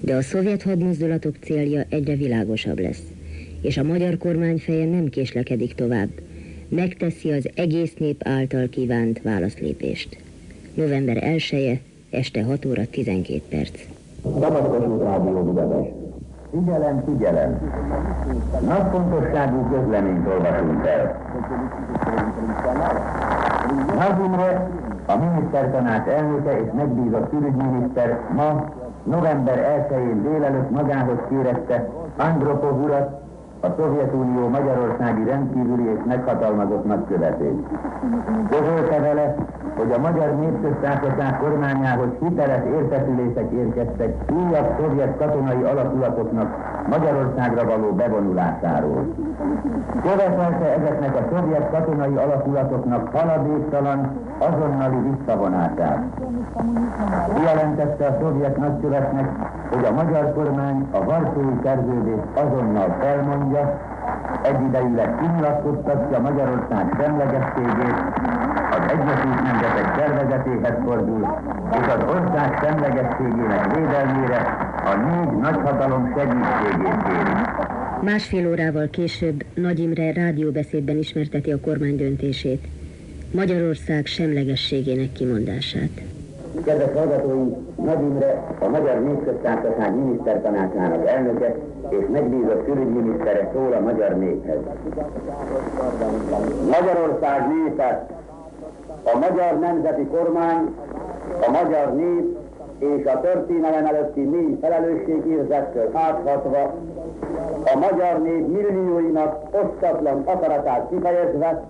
[SPEAKER 2] De a szovjet hadmozdulatok célja egyre világosabb lesz, és a magyar kormány feje nem késlekedik tovább, megteszi az egész nép által kívánt válaszlépést. November 1 -e, este 6 óra 12 perc.
[SPEAKER 6] Szabadkosú Rádió Budapest. Figyelem, figyelem! Nagy fontosságú közleményt olvasunk el. Nazimre, a minisztertanács elnöke és megbízott külügyminiszter ma, november 1-én délelőtt magához kérette Andropov urat, a Szovjetunió Magyarországi rendkívüli és meghatalmazott nagykövetét. Közölte vele, hogy a Magyar Népköztársaság kormányához hiteles értesülések érkeztek újabb szovjet katonai alakulatoknak Magyarországra való bevonulásáról. Követelte ezeknek a szovjet katonai alakulatoknak haladéktalan, azonnali visszavonását. Kijelentette a szovjet nagykövetnek, hogy a magyar kormány a Varsói szerződést azonnal felmondja, egyidejűleg kinyilatkoztatja Magyarország semlegességét, az Egyesült Nemzetek Szervezetéhez fordul, és az ország semlegességének védelmére a négy nagyhatalom segítségét kéri.
[SPEAKER 2] Másfél órával később Nagy Imre rádióbeszédben ismerteti a kormány döntését, Magyarország semlegességének kimondását.
[SPEAKER 6] Kedves hallgatóink, Nagy Imre, a Magyar Népköztársaság minisztertanácsának elnöke és megbízott külügyminisztere szól a magyar néphez. Magyarország népe, a magyar nemzeti kormány, a magyar nép és a történelem előtti mély felelősségérzettől áthatva, a magyar nép millióinak osztatlan akaratát kifejezve,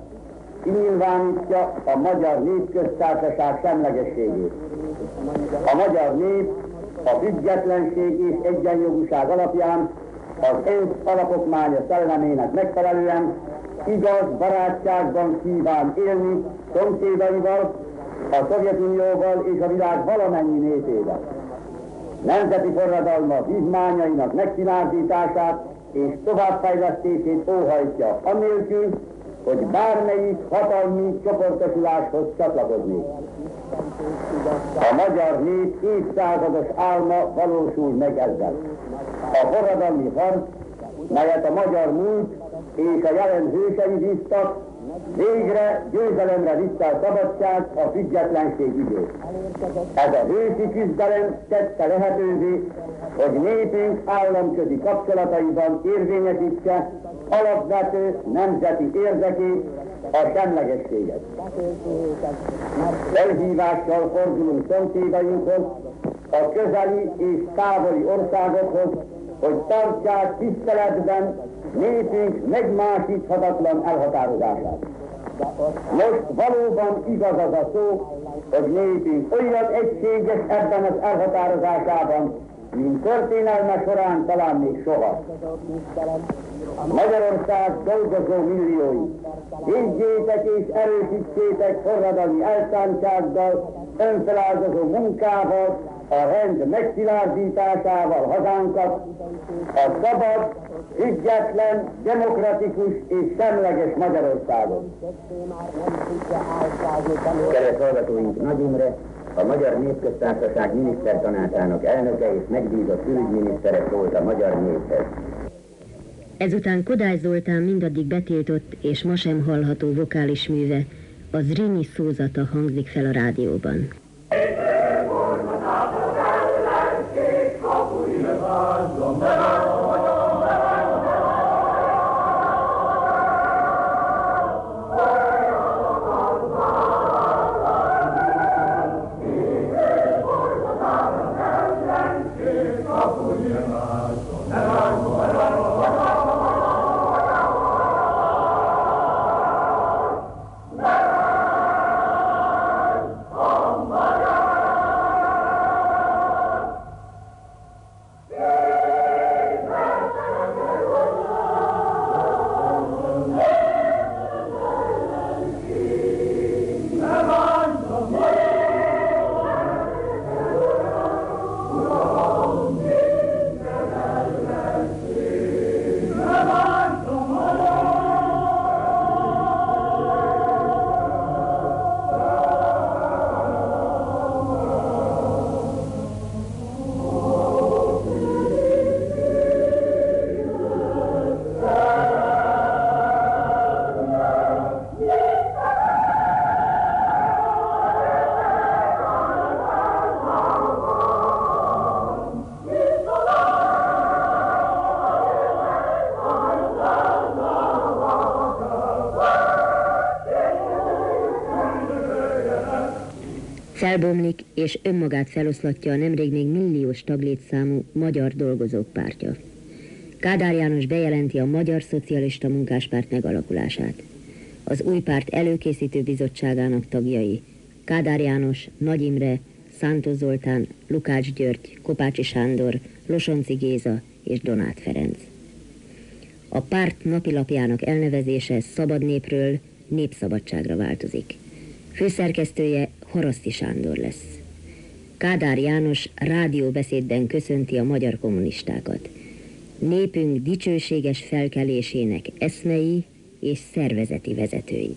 [SPEAKER 6] kinyilvánítja a magyar népköztársaság semlegességét. A magyar nép a függetlenség és egyenjogúság alapján az ENSZ alapokmánya szellemének megfelelően igaz barátságban kíván élni szomszédaival, a Szovjetunióval és a világ valamennyi népével. Nemzeti forradalma vívmányainak megszilárdítását és továbbfejlesztését óhajtja, annélkül, hogy bármelyik hatalmi csoportosuláshoz csatlakozni. A magyar nép évszázados álma valósul meg ezzel. A forradalmi harc, melyet a magyar múlt és a jelen hősei vívtak, végre győzelemre vitte a szabadság a függetlenség ügyét. Ez a hősi küzdelem tette lehetővé, hogy népünk államközi kapcsolataiban érvényesítse alapvető nemzeti érdekét, a semlegességet. Elhívással fordulunk szomszédainkhoz, a közeli és távoli országokhoz, hogy tartsák tiszteletben népünk megmásíthatatlan elhatározását. Most valóban igaz az a szó, hogy népünk olyan egységes ebben az elhatározásában, mint történelme során talán még soha. Magyarország dolgozó milliói, higgyétek és erősítsétek forradalmi elszántsággal, önfeláldozó munkával, a rend megszilárdításával hazánkat, a szabad, független, demokratikus és semleges Magyarországot. Kedves hallgatóink, Nagy Imre, a Magyar Népköztársaság minisztertanácsának elnöke és megbízott külügyminisztere szólt a magyar néphez.
[SPEAKER 2] Ezután Kodály Zoltán mindaddig betiltott és ma sem hallható vokális műve, az Zrínyi szózata hangzik fel a rádióban. Felbomlik és önmagát feloszlatja a nemrég még milliós taglétszámú Magyar Dolgozók Pártja. Kádár János bejelenti a Magyar Szocialista Munkáspárt megalakulását. Az új párt előkészítő bizottságának tagjai Kádár János, Nagy Imre, Szántos Zoltán, Lukács György, Kopácsi Sándor, Losonci Géza és Donát Ferenc. A párt napilapjának elnevezése Szabad Népről Népszabadságra változik. Főszerkesztője Haraszti Sándor lesz. Kádár János rádióbeszédben köszönti a magyar kommunistákat. Népünk dicsőséges felkelésének eszmei és szervezeti vezetői.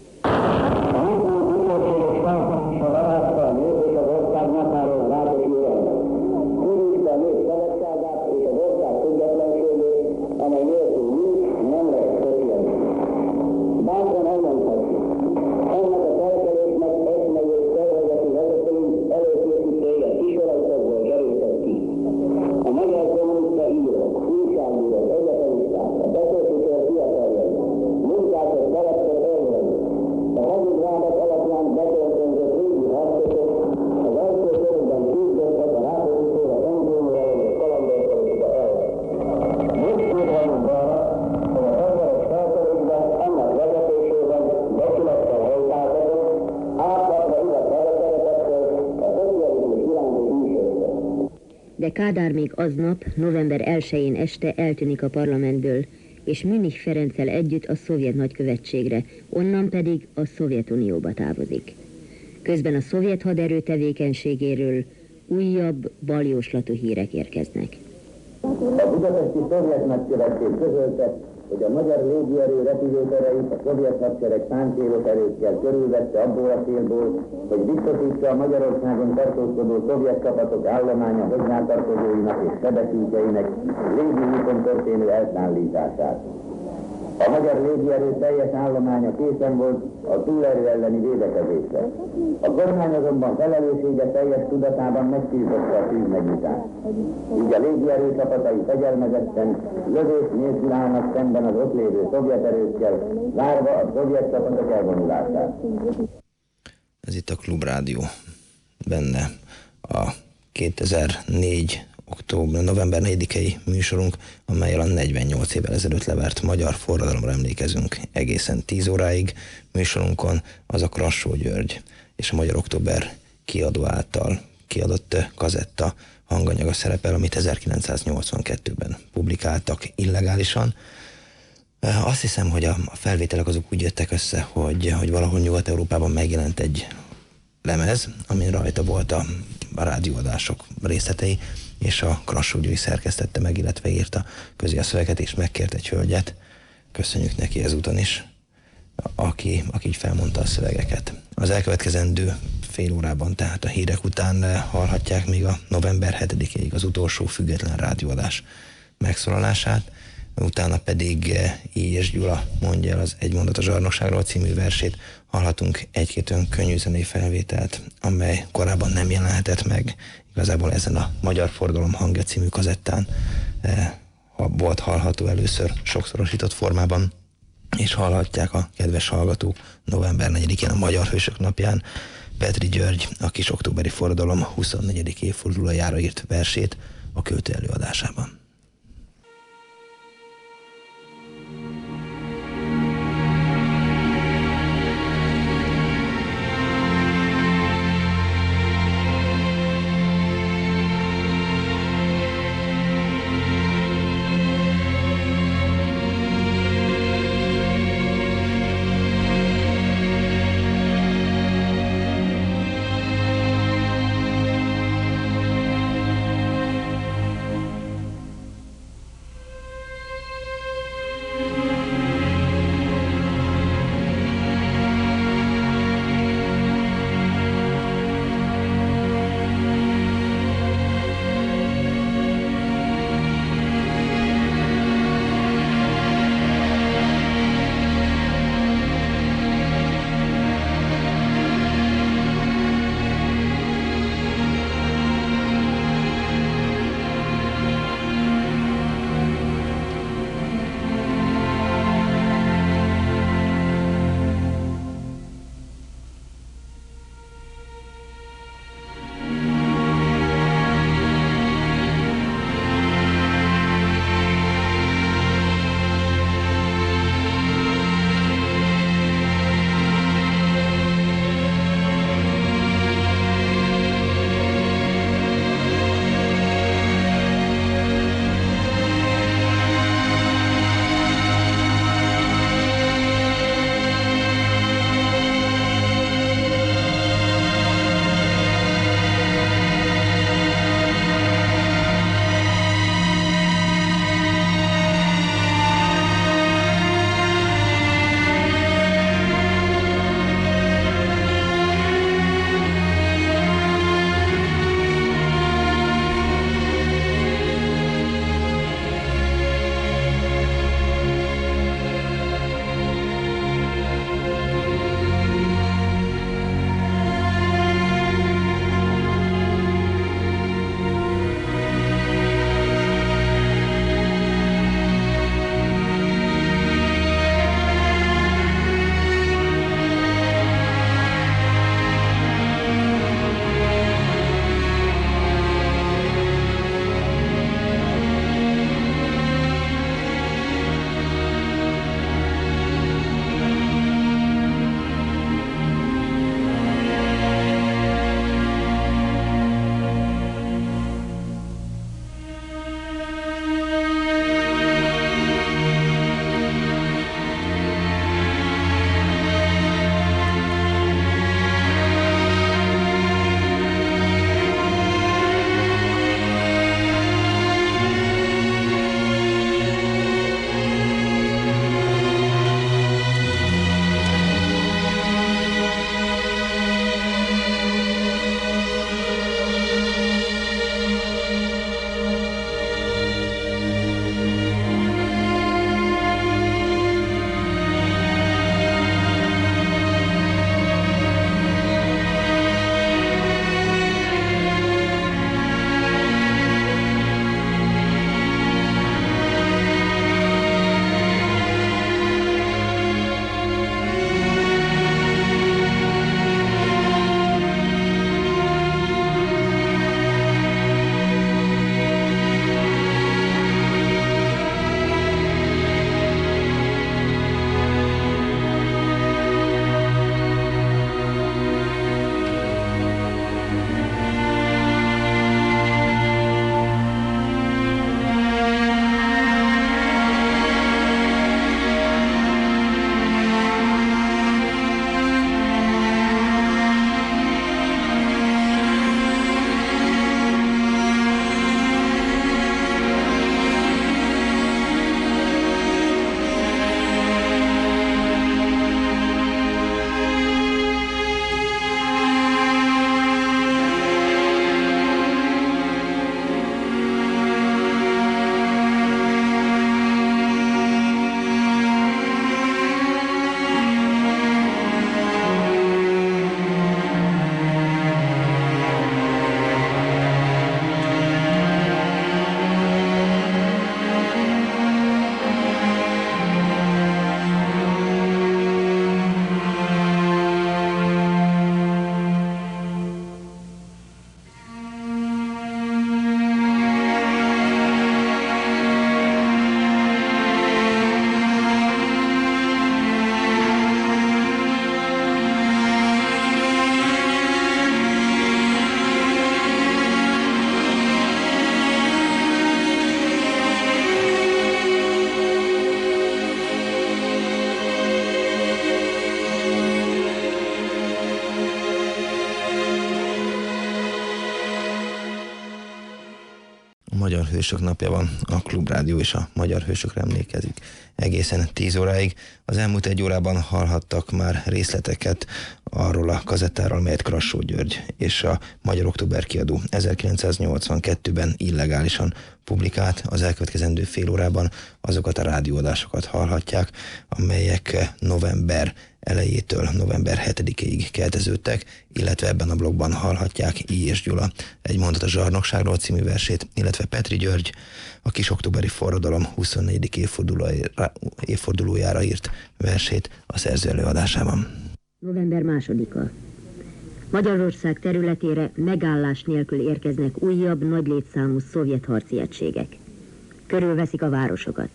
[SPEAKER 2] Kádár még aznap, november 1-én este eltűnik a parlamentből, és Münich Ferenccel együtt a szovjet nagykövetségre, onnan pedig a Szovjetunióba távozik. Közben a szovjet haderő tevékenységéről újabb baljóslatú hírek érkeznek.
[SPEAKER 12] A budapesti szovjet nagykövetség közölte, hogy a magyar légierő repülőtereit a szovjet hadsereg páncélos erőkkel körülvette abból a célból, hogy biztosítsa a Magyarországon tartózkodó szovjet csapatok állománya hozzátartozóinak és sebesítjeinek légi úton történő elszállítását. A magyar légierő teljes állománya készen volt a túlerő elleni védekezésre. A kormány azonban felelőssége teljes tudatában megtiltotta a tűz megnyitást. Így a légierő csapatai fegyelmezetten lövés nélkül állnak szemben az ott lévő szovjet erőkkel, várva a szovjet csapatok elvonulását.
[SPEAKER 1] Ez itt a Klubrádió. Benne a 2004 október, november 4-i műsorunk, amelyel a 48 évvel ezelőtt levert magyar forradalomra emlékezünk egészen 10 óráig. Műsorunkon az a Krassó György és a Magyar Október kiadó által kiadott kazetta hanganyaga szerepel, amit 1982-ben publikáltak illegálisan. Azt hiszem, hogy a felvételek azok úgy jöttek össze, hogy, hogy valahol Nyugat-Európában megjelent egy lemez, amin rajta volt a, a rádióadások részletei, és a Krassó Gyuri szerkesztette meg, illetve írta közé a szöveget, és megkért egy hölgyet, köszönjük neki ezúton is, aki, aki így felmondta a szövegeket. Az elkövetkezendő fél órában, tehát a hírek után hallhatják még a november 7-ig az utolsó független rádióadás megszólalását. utána pedig Éjes Gyula mondja el az Egy mondat a zsarnokságról című versét. Hallhatunk egy-két olyan könnyű zenei felvételt, amely korábban nem jelenhetett meg. Igazából ezen a Magyar Fordalom hangja című kazettán volt hallható először sokszorosított formában, és hallhatják a kedves hallgatók november 4-én a Magyar Hősök napján Petri György, a kis októberi forradalom 24. évfordulójára írt versét a költő előadásában. Hősök napja van, a Klubrádió és a Magyar Hősökre emlékezik egészen 10 óráig. Az elmúlt egy órában hallhattak már részleteket arról a kazettáról, melyet Krassó György és a Magyar Október kiadó 1982-ben illegálisan publikált. Az elkövetkezendő fél órában azokat a rádióadásokat hallhatják, amelyek november elejétől november 7-ig kelteződtek, illetve ebben a blogban hallhatják I. és Gyula egy mondat a zsarnokságról című versét, illetve Petri György a kis októberi forradalom 24. évfordulójára, írt versét a szerző előadásában.
[SPEAKER 2] November másodika. Magyarország területére megállás nélkül érkeznek újabb nagy létszámú szovjet harci egységek. Körülveszik a városokat.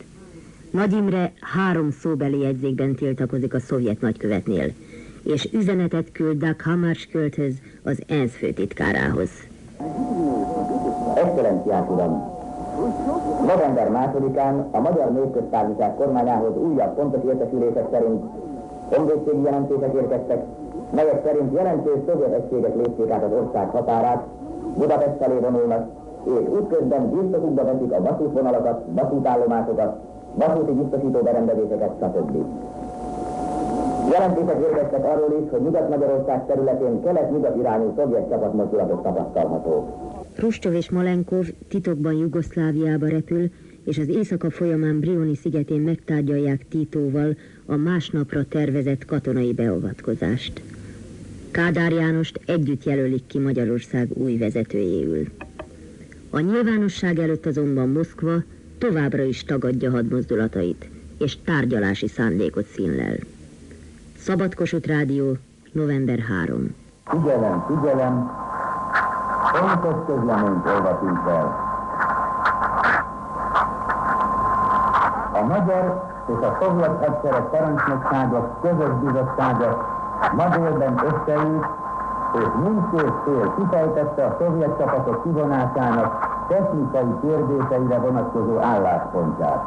[SPEAKER 2] Nagy Imre három szóbeli jegyzékben tiltakozik a szovjet nagykövetnél, és üzenetet küld Dag Hammarskjöldhöz, az ENSZ főtitkárához.
[SPEAKER 12] Excellenciák uram! November másodikán a Magyar Népköztársaság kormányához újabb pontos értesülések szerint honvédségi jelentések érkeztek, melyek szerint jelentős szovjet egységek lépték át az ország határát, Budapest felé vonulnak, és útközben birtokukba veszik a vasútvonalakat, vasútállomásokat, vasúti biztosító berendezéseket, stb. Jelentések érkeztek arról is, hogy Nyugat-Magyarország területén kelet-nyugat irányú szovjet csapatmozdulatok tapasztalhatók.
[SPEAKER 2] Rustov és Malenkov titokban Jugoszláviába repül, és az éjszaka folyamán Brioni szigetén megtárgyalják Titóval a másnapra tervezett katonai beavatkozást. Kádár Jánost együtt jelölik ki Magyarország új vezetőjéül. A nyilvánosság előtt azonban Moszkva továbbra is tagadja hadmozdulatait, és tárgyalási szándékot színlel. Szabad Kossuth Rádió, november 3.
[SPEAKER 12] Figyelem, figyelem, fontos közleményt olvasunk fel. A magyar és a szovjet hadsereg parancsnoksága közös bizottsága ma délben összeült, és mindkét fél kifejtette a szovjet csapatok kivonásának technikai kérdéseire vonatkozó álláspontját.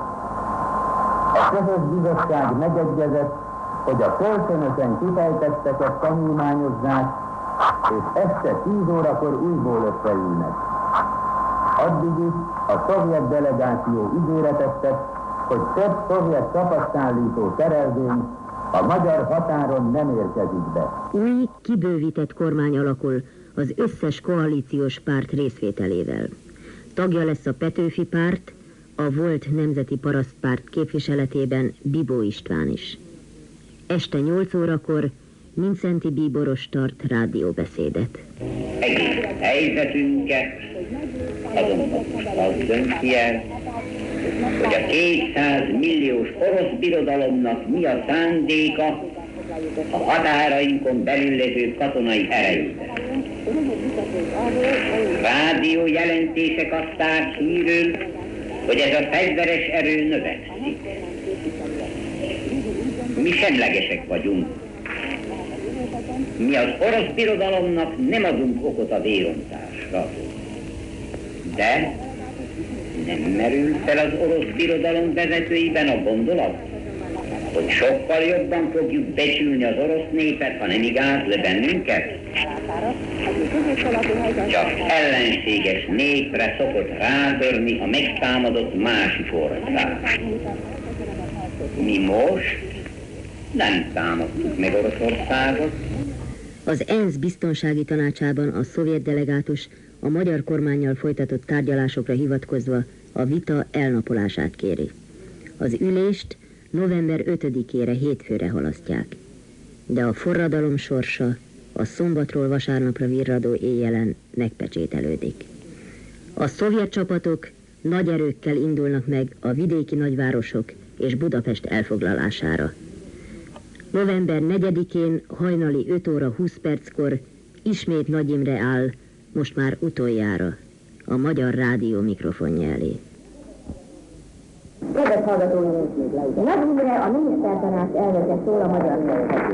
[SPEAKER 12] A közös bizottság megegyezett, hogy a kölcsönösen kifejtetteket tanulmányozzák, és este 10 órakor újból összeülnek. Addig is a szovjet delegáció ígéretet tett, hogy több szovjet csapatszállító szerelvény a magyar határon nem érkezik be.
[SPEAKER 2] Új, kibővített kormány alakul az összes koalíciós párt részvételével. Tagja lesz a Petőfi párt, a volt Nemzeti Parasztpárt képviseletében Bibó István is. Este 8 órakor Mincenti Bíboros tart rádióbeszédet.
[SPEAKER 13] Egész helyzetünket azonban az dönti el, hogy a 200 milliós orosz birodalomnak mi a szándéka a határainkon belül lévő katonai erejében. Rádió jelentések adták hírül, hogy ez a fegyveres erő növekszik. Mi semlegesek vagyunk. Mi az orosz birodalomnak nem adunk okot a vérontásra. De nem merül fel az orosz birodalom vezetőiben a gondolat, hogy sokkal jobban fogjuk becsülni az orosz népet, ha nem igaz le bennünket? Csak ellenséges népre szokott rádörni a megtámadott másik ország. Mi most nem támadtuk meg Oroszországot.
[SPEAKER 2] Az ENSZ biztonsági tanácsában a szovjet delegátus a magyar kormányjal folytatott tárgyalásokra hivatkozva a vita elnapolását kéri. Az ülést november 5-ére hétfőre halasztják. De a forradalom sorsa a szombatról vasárnapra virradó éjjelen megpecsételődik. A szovjet csapatok nagy erőkkel indulnak meg a vidéki nagyvárosok és Budapest elfoglalására. November 4-én hajnali 5 óra 20 perckor ismét Nagy Imre áll, most már utoljára, a Magyar Rádió mikrofonja elé.
[SPEAKER 5] Kedves hallgatóink, Nagy Imre a minisztertanács elnöke szól a magyar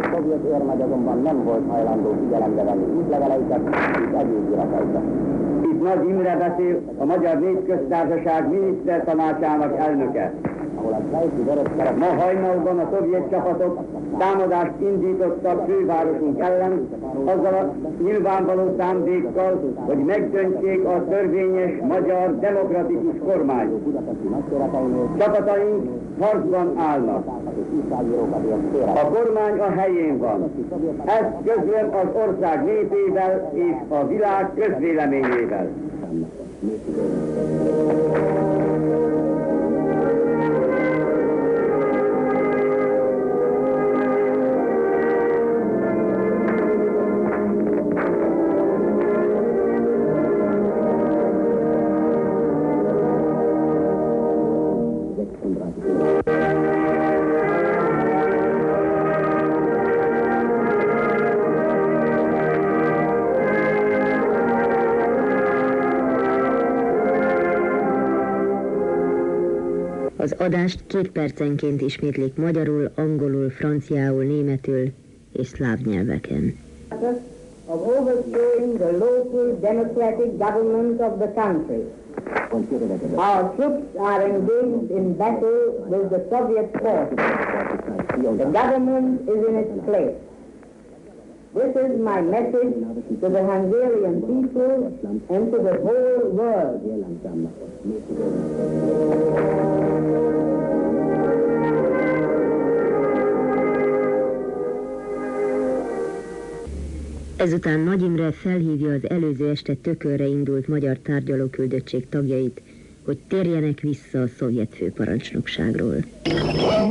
[SPEAKER 12] A szovjet érmegy azonban nem volt hajlandó figyelembe venni útleveleiket és egyéb irataikat.
[SPEAKER 6] Itt Nagy Imre beszél, a Magyar Népköztársaság minisztertanácsának elnöke. Ma hajnalban a szovjet csapatok támadást indítottak fővárosunk ellen, azzal a nyilvánvaló szándékkal, hogy megdöntsék a törvényes magyar demokratikus kormányt. Csapataink harcban állnak. A kormány a helyén van. Ezt közlöm az ország népével és a világ közvéleményével.
[SPEAKER 2] Az adást két percenként ismétlik magyarul, angolul, franciául, németül és szláv nyelveken.
[SPEAKER 5] Our troops are engaged in battle with the Soviet forces. The government is in its place. This is my message to the Hungarian people and to the whole world.
[SPEAKER 2] Ezután Nagy Imre felhívja az előző este tökörre indult magyar tárgyalóküldöttség tagjait, hogy térjenek vissza a szovjet főparancsnokságról.
[SPEAKER 5] A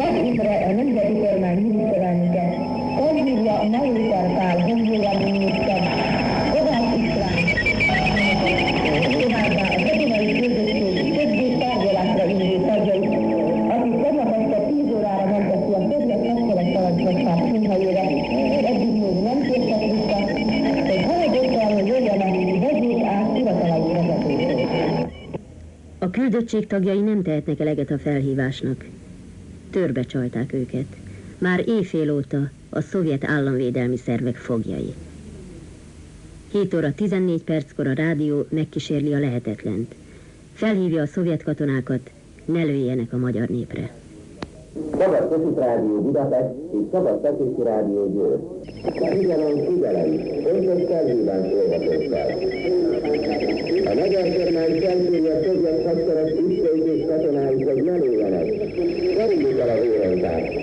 [SPEAKER 2] küldöttség tagjai nem tehetnek eleget a felhívásnak. Törbe csalták őket. Már éjfél óta a szovjet államvédelmi szervek fogjai. 7 óra 14 perckor a rádió megkísérli a lehetetlent. Felhívja a szovjet katonákat, ne lőjenek a magyar népre.
[SPEAKER 14] Szabad Kossuth Rádió Budapest és Szabad Petőfi Rádió Győr. Figyelem, figyelem, fontos felhívás olvasókkal. A magyar kormány felkéri a szovjet hadsereg ügyfőit és katonáit, hogy ne lőjenek. Kerüljük el a vérontást.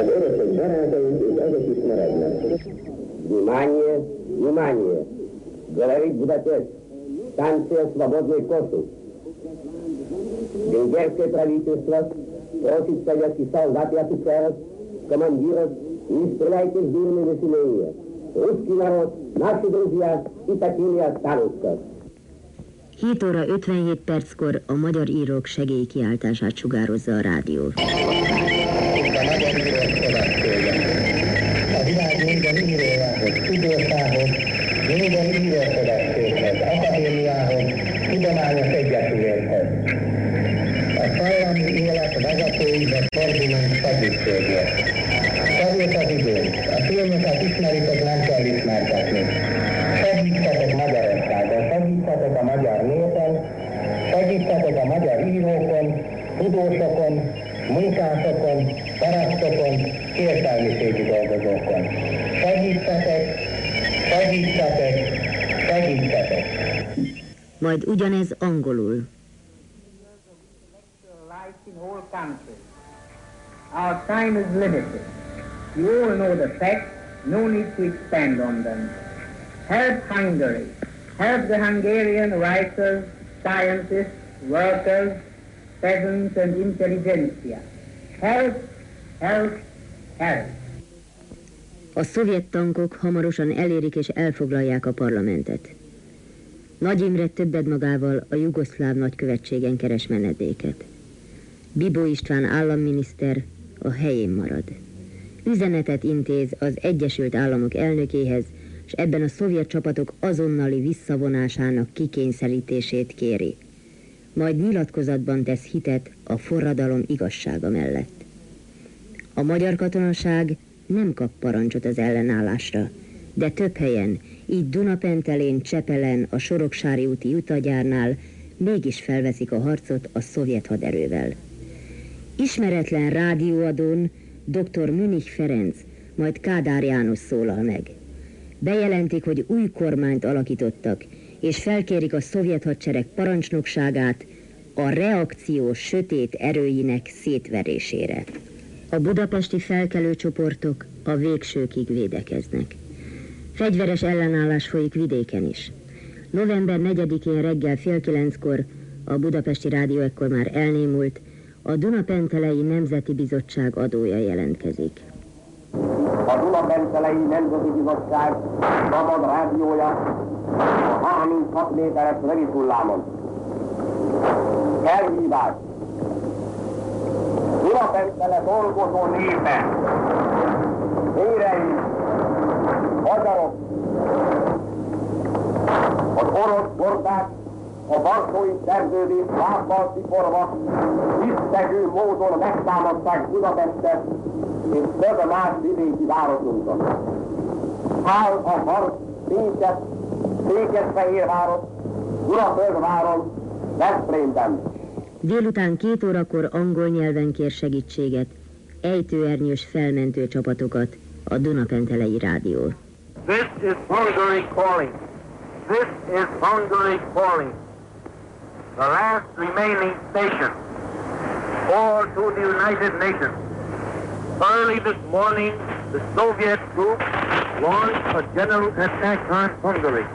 [SPEAKER 14] Az örökök barátaink és azok is maradnak. Внимание, внимание! Говорит Будапешт. Станция «Свободный корпус». Венгерское правительство просит советских солдат и офицеров, командиров, не стреляйте в мирное население. Русский народ, наши друзья и такими останутся.
[SPEAKER 2] 7 óra 57 perckor a magyar írók segélykiáltását sugározza a rádió.
[SPEAKER 14] A magyar írók szövetsége. A világ minden írójához, tudósához, minden írószövetséghez, akadémiához, tudományos egyesülethez. A szellemi élet vezetőibe fordulunk segítségért. Kevés az idő. A filmeket ismeritek, nem kell ismertetni. Segítsetek Magyarországon, segítsetek a magyar népen, segítsetek a magyar írókon, tudósokon, munkásokon, parasztokon, értelmiségi dolgozókon. Segítsetek, segítsetek, segítsetek!
[SPEAKER 2] Majd ugyanez angolul.
[SPEAKER 6] life in whole country. Our time is limited. You all know the facts, no need to expand on them. Help Hungary. Help the Hungarian writers, scientists, workers, peasants and intelligentsia. Help, help, help.
[SPEAKER 2] A szovjet tankok hamarosan elérik és elfoglalják a parlamentet. Nagy Imre többed magával a jugoszláv nagykövetségen keres menedéket. Bibó István államminiszter a helyén marad. Üzenetet intéz az Egyesült Államok elnökéhez, és ebben a szovjet csapatok azonnali visszavonásának kikényszerítését kéri. Majd nyilatkozatban tesz hitet a forradalom igazsága mellett. A magyar katonaság nem kap parancsot az ellenállásra, de több helyen, így Dunapentelén, Csepelen, a Soroksári úti utagyárnál mégis felveszik a harcot a szovjet haderővel. Ismeretlen rádióadón dr. Münich Ferenc, majd Kádár János szólal meg. Bejelentik, hogy új kormányt alakítottak, és felkérik a szovjet hadsereg parancsnokságát a reakció sötét erőinek szétverésére. A budapesti felkelőcsoportok a végsőkig védekeznek. Fegyveres ellenállás folyik vidéken is. November 4-én reggel fél kilenckor a Budapesti Rádió ekkor már elnémult, a Dunapentelei Nemzeti Bizottság adója jelentkezik.
[SPEAKER 6] A Dunapentelei Nemzeti Bizottság szabad rádiója a 36 méteres rövidhullámon. Elhívás! Dunapentele dolgozó népe, érei, magyarok, az orosz bordák a Varsói szerződés lábbal sziporva, tisztegő módon megtámadták Budapestet és több más vidéki városunkat. Áll a harc Pécset, Székesfehérvárot, Dunaföldváron, Veszprémben.
[SPEAKER 2] Délután két órakor angol nyelven kér segítséget, ejtőernyős felmentő csapatokat a Dunapentelei Rádió.
[SPEAKER 15] This is Hungary calling. This is Hungary calling. The last remaining station. Or to the United Nations. Early this morning, the Soviet troops launched a general attack on Hungary.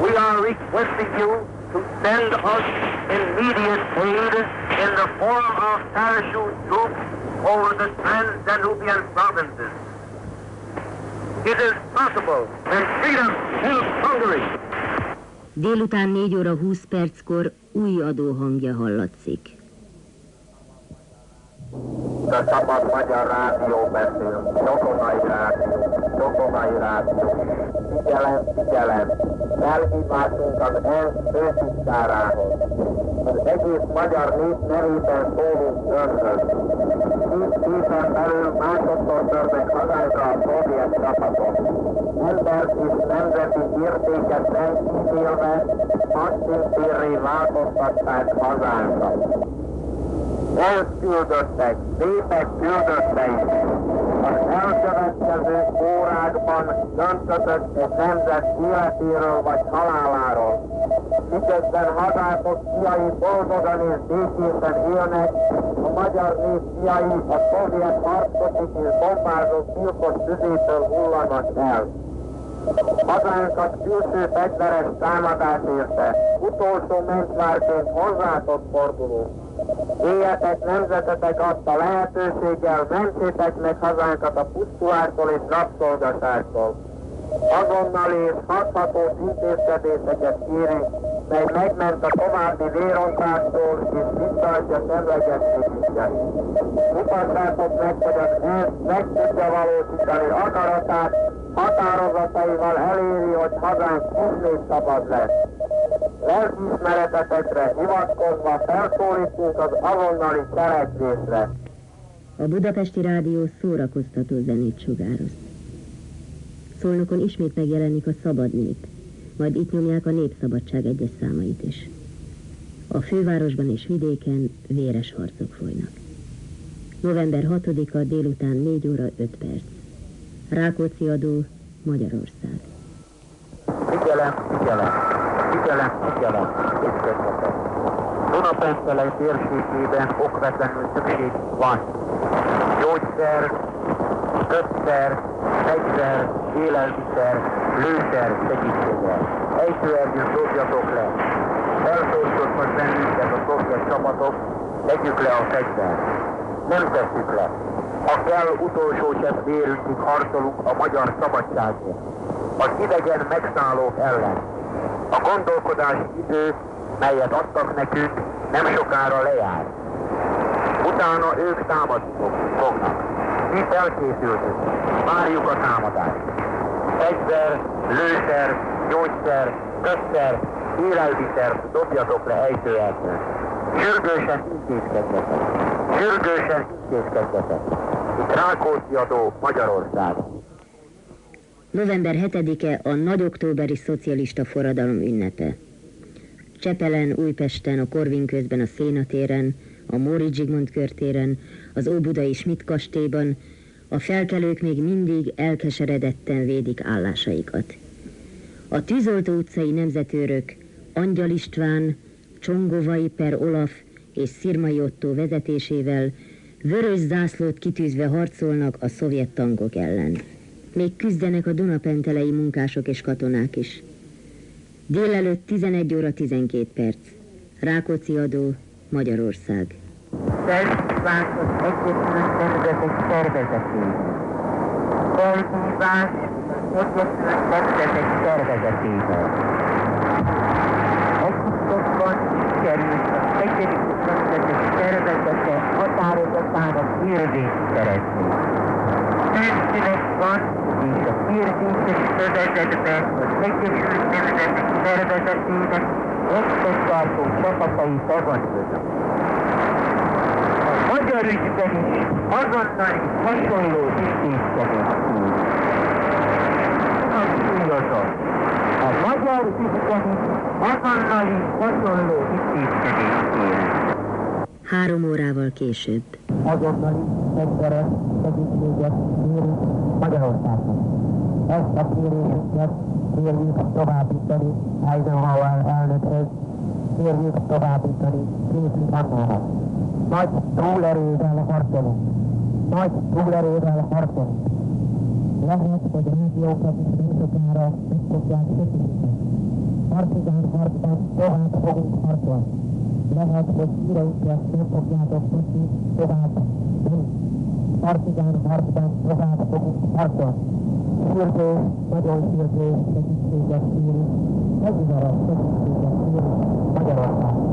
[SPEAKER 15] We are requesting you to send us immediate aid in the form of parachute troops over the Trans-Danubian provinces. It is possible and freedom helps Hungary.
[SPEAKER 2] Délután 4 óra 20 perckor új adóhangja hallatszik.
[SPEAKER 15] A Szabad Magyar Rádió beszél, Sokonai Rádió, Sokonai Rádió. Figyelem, figyelem, felhívásunk az ENSZ főtitkárához. Az egész magyar nép nevében szólunk önhöz. Tíz héten belül másodszor törnek hazánkra a szovjet csapatok. Ember és nemzeti értéket nem kísérve, hadszintérré változtatták hazánkat elküldöttek, népek küldöttei. Az elkövetkező órákban döntöttek egy nemzet életéről vagy haláláról. Miközben hazákos fiai boldogan és békésen élnek, a magyar nép fiai a szovjet harcosok és bombázó tilkos tüzétől hullanak el. Hazánkat külső fegyveres támadás érte, utolsó mentvárként hozzátok forduló. Éljetek nemzetetek adta lehetőséggel, mentsétek meg hazánkat a pusztulától és rabszolgaságtól. Azonnal és hathatós intézkedéseket kérünk, mely megment a további vérontástól és visszaadja semlegességünket. Mutassátok meg, hogy az ENSZ meg tudja valósítani akaratát, határozataival eléri, hogy hazánk ismét szabad lesz. Lelkiismeretetekre hivatkozva felszólítunk az azonnali cselekvésre.
[SPEAKER 2] A Budapesti Rádió szórakoztató zenét sugároz. Szolnokon ismét megjelenik a Szabad Nép, majd itt nyomják a Népszabadság egyes számait is. A fővárosban és vidéken véres harcok folynak. November 6-a délután 4 óra 5 perc. Rákóczi adó, Magyarország.
[SPEAKER 15] Figyelem, figyelem, figyelem, figyelem, közvetem. Dunapentelej térségében okvetlenül szükség van. Gyógyszer, kötszer, fegyver, élelmiszer, lőszer segítsége. Ejtőernyőn dobjatok le. Felszólítottak bennünket a szovjet csapatok, tegyük le a fegyvert. Nem tesszük le. Ha kell, utolsó csepp vérünkig harcolunk a magyar szabadságért. Az idegen megszállók ellen. A gondolkodás idő, melyet adtak nekünk, nem sokára lejár. Utána ők támadni fognak. Mi felkészültünk. Várjuk a támadást. Egyszer, lőszer, gyógyszer, kösszer, élelmiszer dobjatok le ejtőernyőn. Sürgősen intézkedjetek. Sürgősen intézkedjetek. Itt Rákóczi adó Magyarország.
[SPEAKER 2] November 7-e a nagy októberi szocialista forradalom ünnepe. Csepelen, Újpesten, a Korvin közben a Szénatéren, a Móri Zsigmond körtéren, az Óbudai Schmidt kastélyban, a felkelők még mindig elkeseredetten védik állásaikat. A Tűzoltó utcai nemzetőrök Angyal István, Csongovai per Olaf és Szirmai Otto vezetésével vörös zászlót kitűzve harcolnak a szovjet tankok ellen. Még küzdenek a Dunapentelei munkások és katonák is. Délelőtt 11 óra 12 perc. Rákóczi adó, Magyarország.
[SPEAKER 15] Felhívás az Egyesült Nemzetek Szervezetéhez. Felhívás Egyesült Nemzetek Szervezetéhez. Egyiptomban sikerült az Egyesült Nemzetek Szervezete határozatának érvét szerezni. Tűzszünet van, és a kérdéses szövezetben az Egyesült Nemzetek Szervezetének összetartó csapatai bevannak. A magyar ügyben is azonnali hasonló intézkedés túl. Hangsúlyozom, a magyar ügyben is azonnali hasonló intézkedés kér.
[SPEAKER 2] Három órával később.
[SPEAKER 15] azonnali fegyveres segítséget kérünk Magyarországnak. Ezt a kérésünket kérjük továbbítani Eisenhower elnökhez, kérjük továbbítani Kézi Annának. Nagy túlerővel harcolunk. Nagy túlerővel harcolunk. Lehet, hogy régiókat is nem sokára meg fogják kötni. Partizán harcban tovább fogunk harcolni lehet, hogy híreinket nem fogjátok tudni tovább. Partizán harcban tovább fogunk harcolni. Sürgő, nagyon sürgő segítséget kérünk, megüveres segítséget kérünk Magyarország.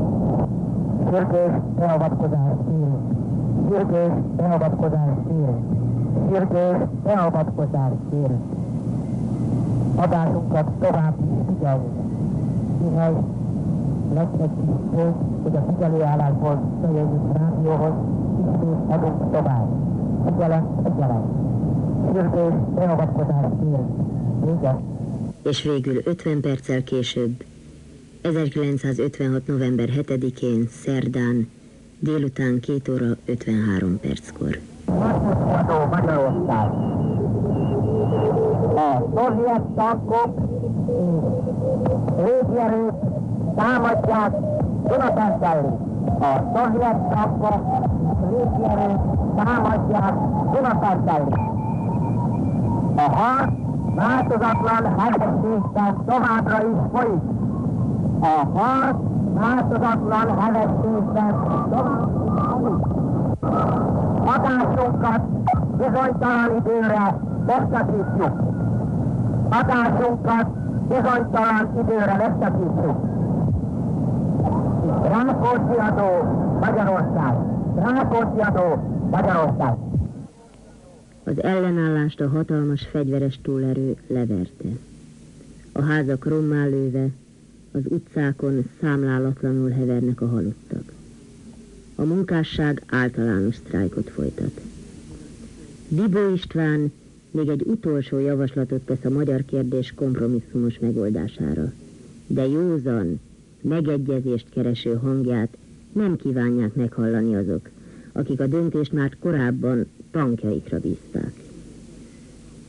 [SPEAKER 15] Sürgős beavatkozást kérünk. Sürgős beavatkozást kérünk. Sürgős beavatkozást kérünk. Adásunkat tovább is figyeljük. Mihez lesz egy kis szó, hogy a figyelőállásból fejezzük rádióhoz, ismét adunk tovább. Figyelem, figyelem. Sürgős beavatkozást kérünk. Vége.
[SPEAKER 2] És végül 50 perccel később, 1956. november 7-én, szerdán, délután 2 óra 53 perckor.
[SPEAKER 15] Magyarország. A szovjet tankok légierőt támadják Dunapentelli. A szovjet tankok légierőt támadják Dunapentelli. A harc változatlan hevességben továbbra is folyik. A harc változatlan hevességben folyik hatásunkat bizonytalan időre megszakítjuk. Hatásunkat bizonytalan időre megszakítjuk. Rákóczi adó Magyarország. Rákóczi adó Magyarország.
[SPEAKER 2] Az ellenállást a hatalmas fegyveres túlerő leverte. A házak rommá lőve, az utcákon számlálatlanul hevernek a halottak. A munkásság általános sztrájkot folytat. Dibó István még egy utolsó javaslatot tesz a magyar kérdés kompromisszumos megoldására. De józan, megegyezést kereső hangját nem kívánják meghallani azok, akik a döntést már korábban tankjaikra bízták.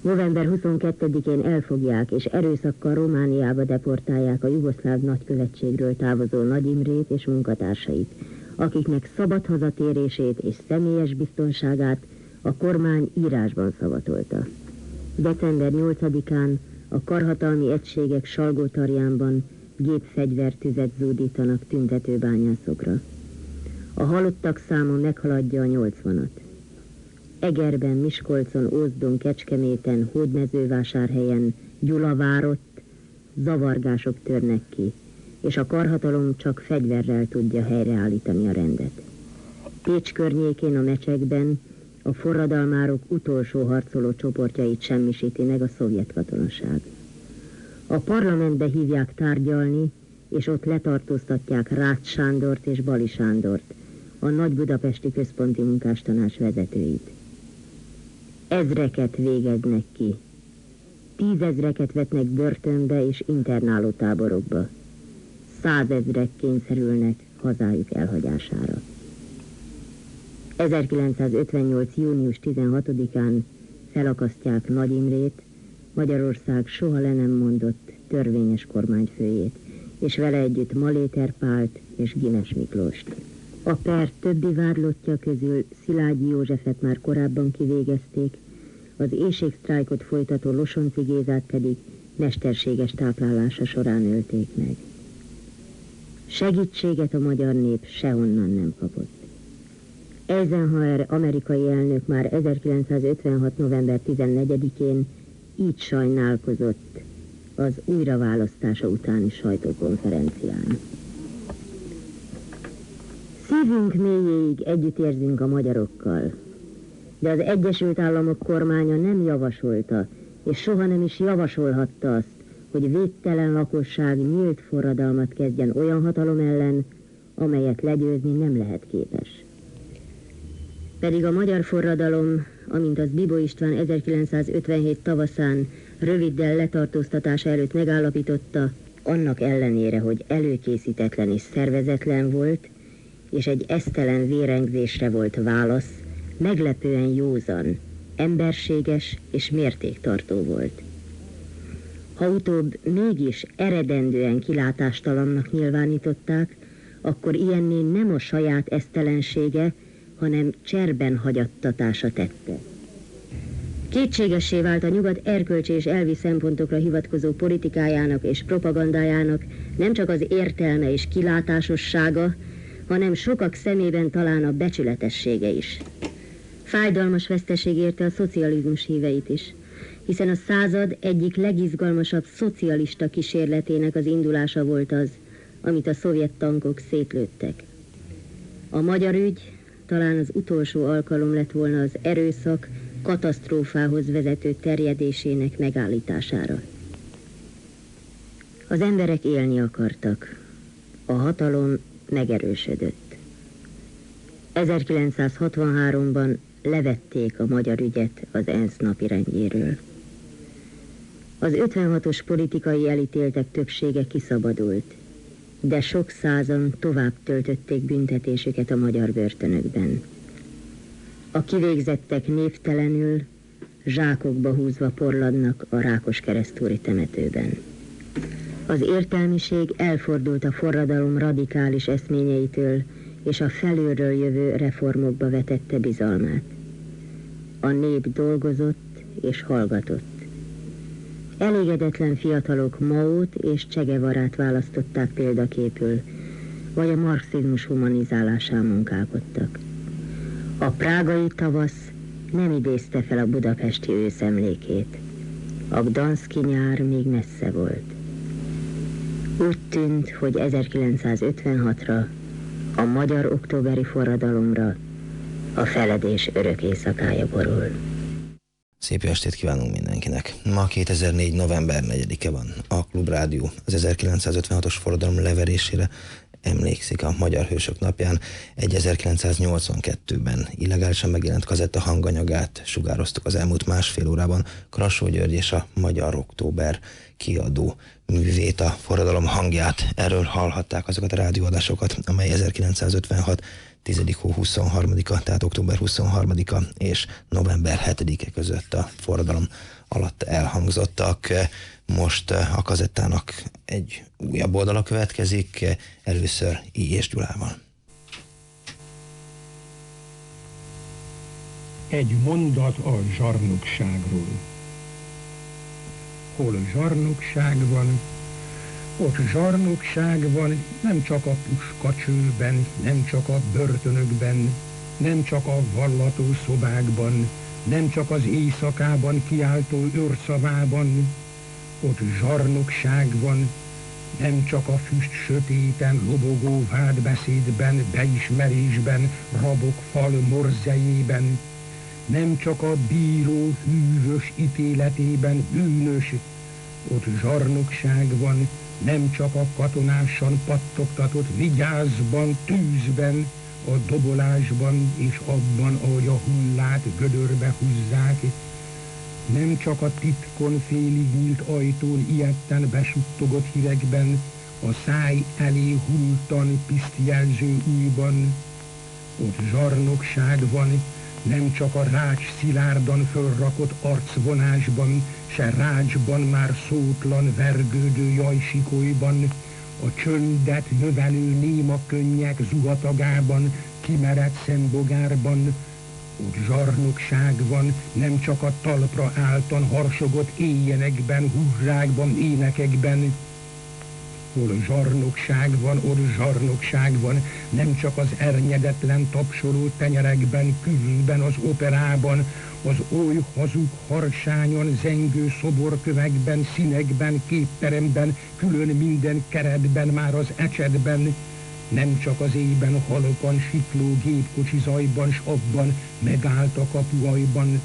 [SPEAKER 2] November 22-én elfogják és erőszakkal Romániába deportálják a jugoszláv nagykövetségről távozó Nagy Imrét és munkatársait, akiknek szabad hazatérését és személyes biztonságát a kormány írásban szavatolta. December 8-án a karhatalmi egységek Salgótarjánban gépfegyvertüzet zúdítanak tüntetőbányászokra. A halottak száma meghaladja a 80-at. Egerben, Miskolcon, Ózdon, Kecskeméten, Hódmezővásárhelyen, Gyulavárott zavargások törnek ki, és a karhatalom csak fegyverrel tudja helyreállítani a rendet. Pécs környékén a mecsekben a forradalmárok utolsó harcoló csoportjait semmisíti meg a szovjet katonaság. A parlamentbe hívják tárgyalni, és ott letartóztatják Rácz Sándort és Bali Sándort, a Nagy Budapesti Központi Munkástanács vezetőit. Ezreket végeznek ki. Tízezreket vetnek börtönbe és internáló táborokba. Százezrek kényszerülnek hazájuk elhagyására. 1958. június 16-án felakasztják Nagy Imrét, Magyarország soha le nem mondott törvényes kormányfőjét, és vele együtt Maléter Pált és Gines Miklóst. A per többi vádlottja közül Szilágyi Józsefet már korábban kivégezték, az éjségsztrájkot folytató Losonci Gézát pedig mesterséges táplálása során ölték meg. Segítséget a magyar nép sehonnan nem kapott. Eisenhower amerikai elnök már 1956. november 14-én így sajnálkozott az újraválasztása utáni sajtókonferencián. Szívünk mélyéig együtt érzünk a magyarokkal, de az Egyesült Államok kormánya nem javasolta, és soha nem is javasolhatta azt, hogy védtelen lakosság nyílt forradalmat kezdjen olyan hatalom ellen, amelyet legyőzni nem lehet képes. Pedig a magyar forradalom, amint az Bibo István 1957 tavaszán röviddel letartóztatása előtt megállapította, annak ellenére, hogy előkészítetlen és szervezetlen volt, és egy esztelen vérengzésre volt válasz, meglepően józan, emberséges és mértéktartó volt. Ha utóbb mégis eredendően kilátástalannak nyilvánították, akkor ilyenné nem a saját esztelensége, hanem cserben hagyattatása tette. Kétségessé vált a nyugat erkölcsi és elvi szempontokra hivatkozó politikájának és propagandájának nem csak az értelme és kilátásossága, hanem sokak szemében talán a becsületessége is. Fájdalmas veszteség érte a szocializmus híveit is, hiszen a század egyik legizgalmasabb szocialista kísérletének az indulása volt az, amit a szovjet tankok szétlőttek. A magyar ügy talán az utolsó alkalom lett volna az erőszak katasztrófához vezető terjedésének megállítására. Az emberek élni akartak. A hatalom megerősödött. 1963-ban levették a magyar ügyet az ENSZ napirendjéről. Az 56-os politikai elítéltek többsége kiszabadult, de sok százan tovább töltötték büntetésüket a magyar börtönökben. A kivégzettek névtelenül, zsákokba húzva porladnak a Rákos keresztúri temetőben. Az értelmiség elfordult a forradalom radikális eszményeitől, és a felülről jövő reformokba vetette bizalmát. A nép dolgozott és hallgatott. Elégedetlen fiatalok Maót és Csegevarát választották példaképül, vagy a marxizmus humanizálásán munkálkodtak. A prágai tavasz nem idézte fel a budapesti őszemlékét. A Gdanszki nyár még messze volt. Úgy tűnt, hogy 1956-ra, a magyar októberi forradalomra a feledés örök éjszakája borul.
[SPEAKER 1] Szép estét kívánunk mindenkinek. Ma 2004. november 4-e van. A Klubrádió az 1956-os forradalom leverésére emlékszik a Magyar Hősök napján. Egy 1982-ben illegálisan megjelent kazetta hanganyagát sugároztuk az elmúlt másfél órában. Krasó György és a Magyar Október kiadó művét, a forradalom hangját. Erről hallhatták azokat a rádióadásokat, amely 1956 10. hó 23-a, tehát október 23-a és november 7-e között a forradalom alatt elhangzottak. Most a kazettának egy újabb oldala következik, először I. és Gyulával.
[SPEAKER 16] Egy mondat a zsarnokságról. Hol zsarnokság van, ott zsarnokság van, nem csak a puskacsőben, nem csak a börtönökben, nem csak a vallató szobákban, nem csak az éjszakában kiáltó őrszavában, ott zsarnokság van, nem csak a füst sötéten, lobogó vádbeszédben, beismerésben, rabok fal morzejében, nem csak a bíró hűvös ítéletében bűnös, ott zsarnokság van, nem csak a katonásan pattogtatott vigyázban, tűzben, a dobolásban és abban, ahogy a hullát gödörbe húzzák, nem csak a titkon félig nyílt ajtón ilyetten besuttogott hírekben, a száj elé hultan pisztjelző újban, ott zsarnokság van, nem csak a rács szilárdan fölrakott arcvonásban, se rácsban már szótlan vergődő jajsikolyban, a csöndet növelő néma könnyek zuhatagában, kimerett szembogárban, ott zsarnokság van, nem csak a talpra álltan harsogott éjjenekben, húzsákban, énekekben, hol zsarnokság van, ott zsarnokság van, nem csak az ernyedetlen tapsoló tenyerekben, külben, az operában, az oly hazug harsányon, zengő szoborkövekben, színekben, képteremben, külön minden keretben, már az ecsetben, nem csak az éjben halkan sikló gépkocsi zajban, s abban megállt a kapuajban,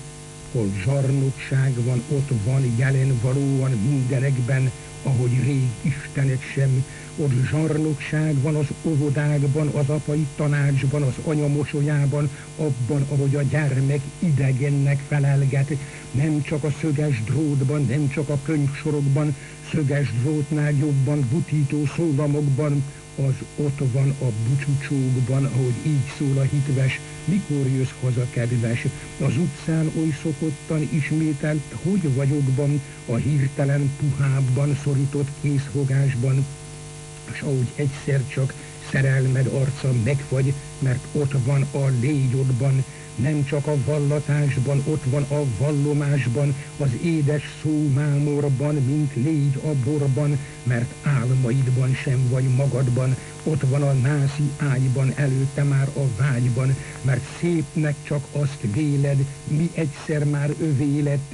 [SPEAKER 16] hol zsarnokság van, ott van jelen valóan mindenekben, ahogy rég Istenet sem, ott zsarnokság van az óvodákban, az apai tanácsban, az anya mosolyában, abban, ahogy a gyermek idegennek felelget, nem csak a szöges drótban, nem csak a könyvsorokban, szöges drótnál jobban butító szólamokban, az ott van a bucsúcsókban, ahogy így szól a hitves, mikor jössz haza kedves, az utcán oly szokottan ismételt, hogy vagyokban, a hirtelen puhábban szorított készfogásban, és ahogy egyszer csak szerelmed arca megfagy, mert ott van a légyodban, nem csak a vallatásban, ott van a vallomásban, az édes szó mámorban, mint légy a borban, mert álmaidban sem vagy magadban, ott van a nászi ágyban, előtte már a vágyban, mert szépnek csak azt véled, mi egyszer már övé lett,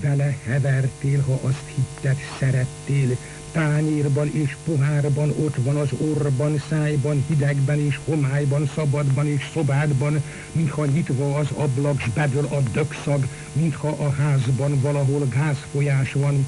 [SPEAKER 16] vele hevertél, ha azt hitted, szerettél, tányérban és pohárban, ott van az orban, szájban, hidegben és homályban, szabadban és szobádban, mintha nyitva az ablak, s bedől a dökszag, mintha a házban valahol gázfolyás van.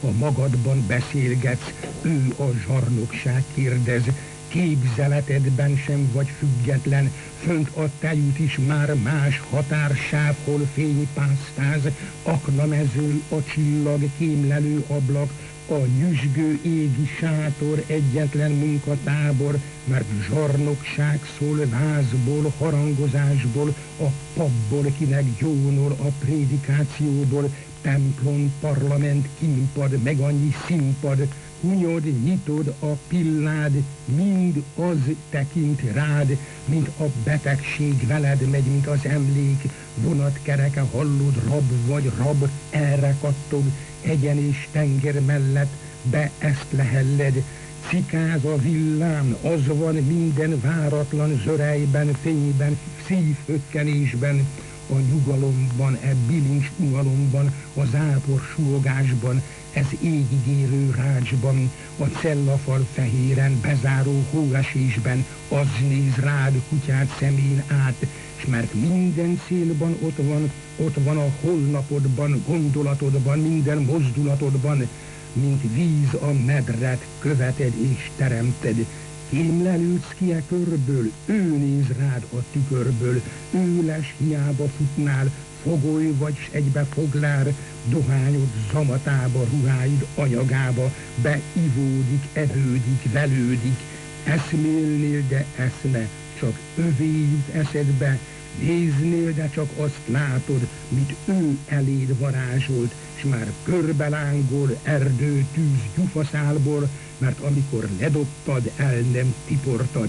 [SPEAKER 16] Ha magadban beszélgetsz, ő a zsarnokság kérdez, képzeletedben sem vagy független, fönt a tejút is már más határsáv, hol fény pásztáz, aknamező, a csillag, kémlelő ablak, a nyüzsgő égi sátor egyetlen munkatábor, mert zsarnokság szól vázból, harangozásból, a papból, kinek gyónol a prédikációból, templom, parlament, kimpad, meg annyi színpad, hunyod, nyitod a pillád, mind az tekint rád, mint a betegség veled megy, mint az emlék, vonatkereke hallod, rab vagy rab, erre kattog, egyen és tenger mellett, be ezt lehelled, cikáz a villám, az van minden váratlan zörejben, fényben, szívhökkenésben, a nyugalomban, e bilincs nyugalomban, a zápor súgásban, ez égigérő rácsban, a cellafal fehéren bezáró hóesésben, az néz rád kutyát szemén át, s mert minden célban ott van, ott van a holnapodban, gondolatodban, minden mozdulatodban, mint víz a medret követed és teremted. Kémlelődsz ki a körből, ő néz rád a tükörből, ő les hiába futnál, fogoly vagy egybe foglár, dohányod zamatába, ruháid anyagába, beivódik, evődik, velődik, eszmélnél, de eszne, csak övé jut eszedbe, néznél, de csak azt látod, mit ő eléd varázsolt, s már körbelángol erdő tűz gyufaszálból, mert amikor ledobtad, el nem tiportad,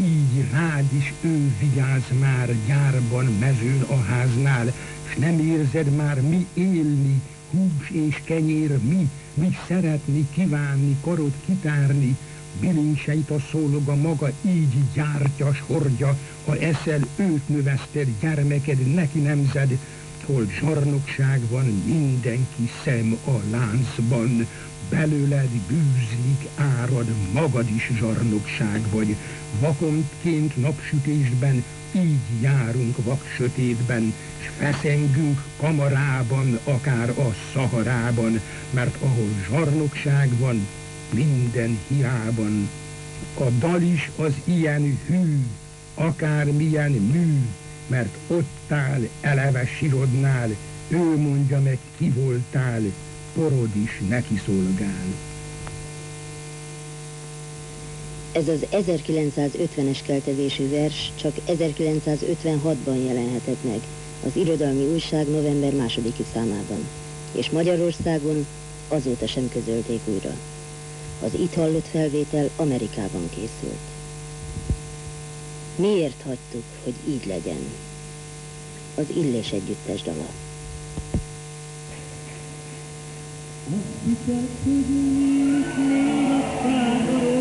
[SPEAKER 16] így rád is ő vigyáz már gyárban, mezőn a háznál, s nem érzed már mi élni, hús és kenyér mi, mi szeretni, kívánni, karod kitárni, bilincseit a szóloga maga így gyártja, s hordja, ha eszel őt növeszted, gyermeked neki nemzed, hol zsarnokság van, mindenki szem a láncban, belőled bűzlik, árad, magad is zsarnokság vagy, vakontként napsütésben, így járunk vak sötétben, s feszengünk kamarában, akár a szaharában, mert ahol zsarnokság van, minden hiában. A dal is az ilyen hű, akár milyen mű, mert ott áll eleve sirodnál, ő mondja meg ki voltál, porod is neki szolgál.
[SPEAKER 17] Ez az 1950-es keltezésű vers csak 1956-ban jelenhetett meg az Irodalmi Újság november másodiki számában, és Magyarországon azóta sem közölték újra. Az itt hallott felvétel Amerikában készült. Miért hagytuk, hogy így legyen? Az Illés együttes dala. Azt hiszed, hogy még a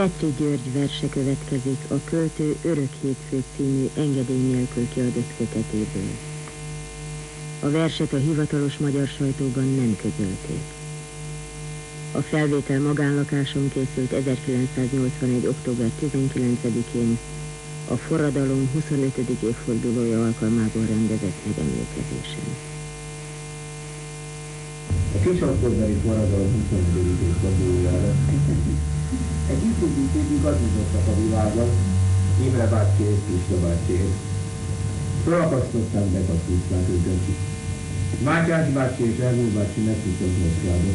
[SPEAKER 17] Petri György verse következik a Költő Örök Hétfő című engedély nélkül kiadott kötetéből. A verset a hivatalos magyar sajtóban nem közölték. A felvétel magánlakáson készült 1981. október 19-én a forradalom 25. évfordulója alkalmából rendezett megemlékezésen.
[SPEAKER 10] A kis októberi forradalom 25. évfordulójára egy ifjú gazdagodtak a világot, Imre bácsi és Pista bácsiért. Felakasztották bekasztották őket. Mátyás bácsi és Ernő bácsi megtudtak Moszkvába.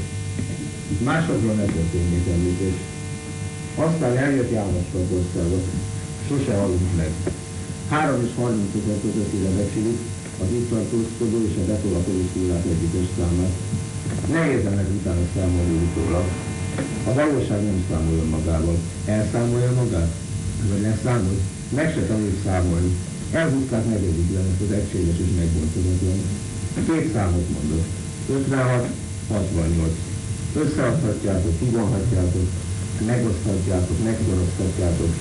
[SPEAKER 10] Másokról ne történjék említés. Aztán eljött János Országot. Sose halunk meg. 3 és 30 ezer közöttére becsülik az itt tartózkodó és a betolakoló szólát együttes számát. Nehéz ennek utána számolni utólag. A valóság nem számol magával. Elszámolja magát? Vagy leszámol? Meg se tanul számolni. Elhúzták negyediklenet az egységes és megbontozatlan. Két számot mondott. 56, 68. Összeadhatjátok, kivonhatjátok, megoszthatjátok, megszorozhatjátok.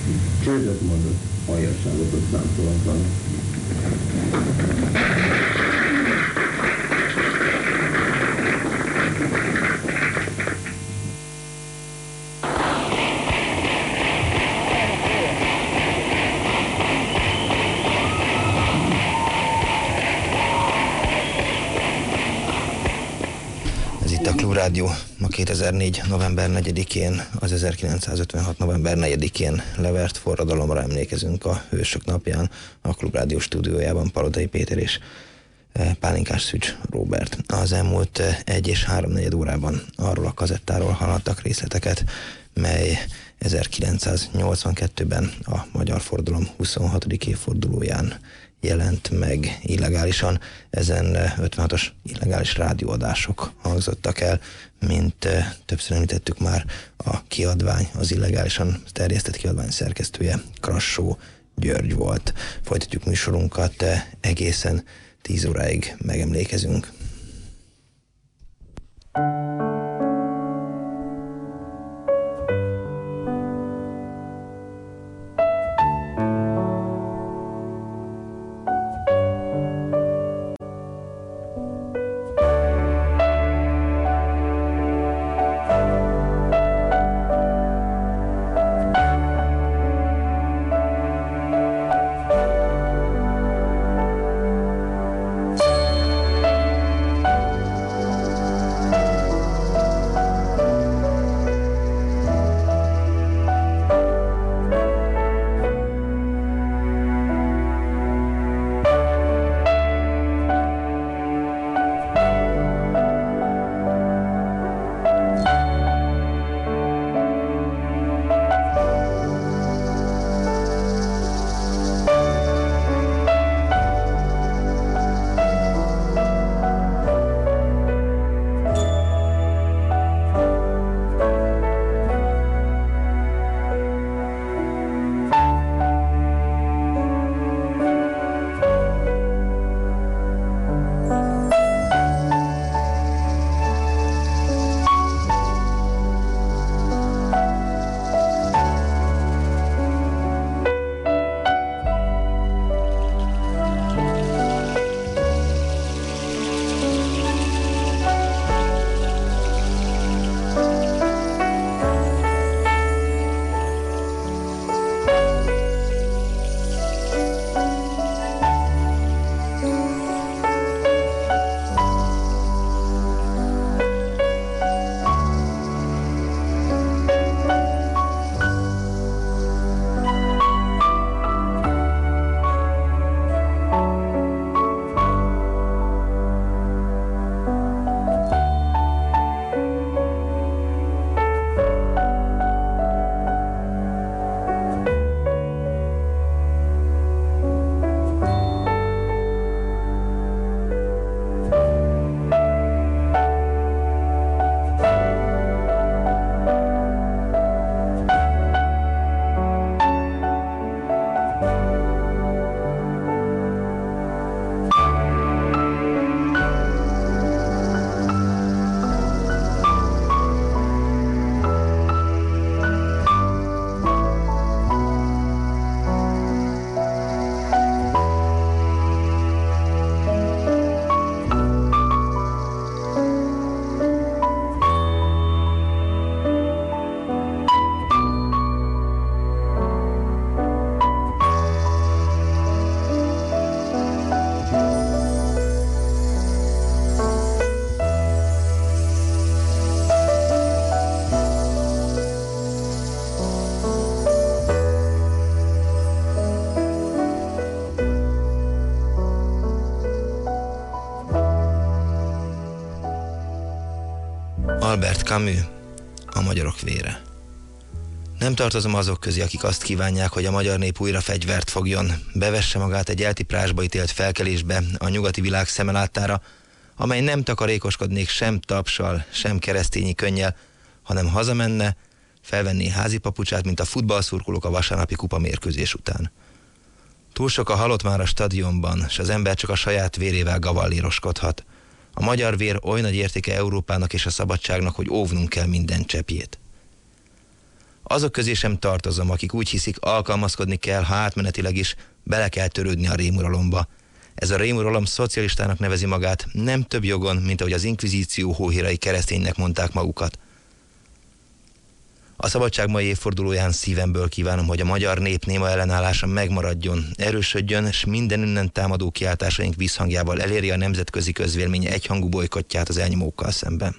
[SPEAKER 10] Csődöt mondott, aljasságotok számtalatlan.
[SPEAKER 1] Rádió ma 2004. november 4-én, az 1956. november 4-én levert forradalomra emlékezünk a Hősök napján a Klubrádió stúdiójában Palodai Péter és Pálinkás Szücs Robert. Az elmúlt egy és háromnegyed órában arról a kazettáról hallottak részleteket, mely 1982-ben a Magyar Fordulom 26. évfordulóján jelent meg illegálisan. Ezen 56-os illegális rádióadások hangzottak el, mint többször említettük már a kiadvány, az illegálisan terjesztett kiadvány szerkesztője Krassó György volt. Folytatjuk műsorunkat egészen 10 óráig megemlékezünk. thank you Albert Camus, a magyarok vére. Nem tartozom azok közé, akik azt kívánják, hogy a magyar nép újra fegyvert fogjon, bevesse magát egy eltiprásba ítélt felkelésbe a nyugati világ szemelátára, amely nem takarékoskodnék sem tapsal, sem keresztényi könnyel, hanem hazamenne, felvenné házi papucsát, mint a futballszurkolók a vasárnapi kupa mérkőzés után. Túl sok a halott már a stadionban, és az ember csak a saját vérével gavallíroskodhat – a magyar vér oly nagy értéke Európának és a szabadságnak, hogy óvnunk kell minden csepjét. Azok közé sem tartozom, akik úgy hiszik, alkalmazkodni kell, ha átmenetileg is bele kell törődni a rémuralomba. Ez a rémuralom szocialistának nevezi magát, nem több jogon, mint ahogy az inkvizíció hóhírai kereszténynek mondták magukat. A szabadság mai évfordulóján szívemből kívánom, hogy a magyar nép néma ellenállása megmaradjon, erősödjön, és minden innen támadó kiáltásaink visszhangjával eléri a nemzetközi közvélemény egyhangú bolykottját az elnyomókkal szemben.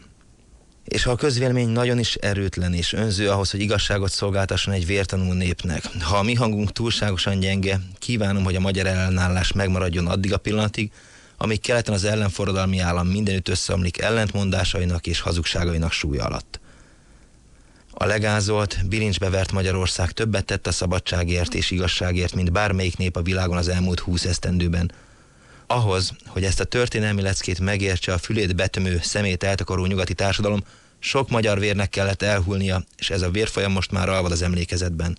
[SPEAKER 1] És ha a közvélemény nagyon is erőtlen és önző ahhoz, hogy igazságot szolgáltasson egy vértanú népnek, ha a mi hangunk túlságosan gyenge, kívánom, hogy a magyar ellenállás megmaradjon addig a pillanatig, amíg keleten az ellenforradalmi állam mindenütt összeomlik ellentmondásainak és hazugságainak súlya alatt. A legázolt, bilincsbe vert Magyarország többet tett a szabadságért és igazságért, mint bármelyik nép a világon az elmúlt húsz esztendőben. Ahhoz, hogy ezt a történelmi leckét megértse a fülét betömő, szemét eltakaró nyugati társadalom, sok magyar vérnek kellett elhulnia, és ez a vérfolyam most már alvad az emlékezetben.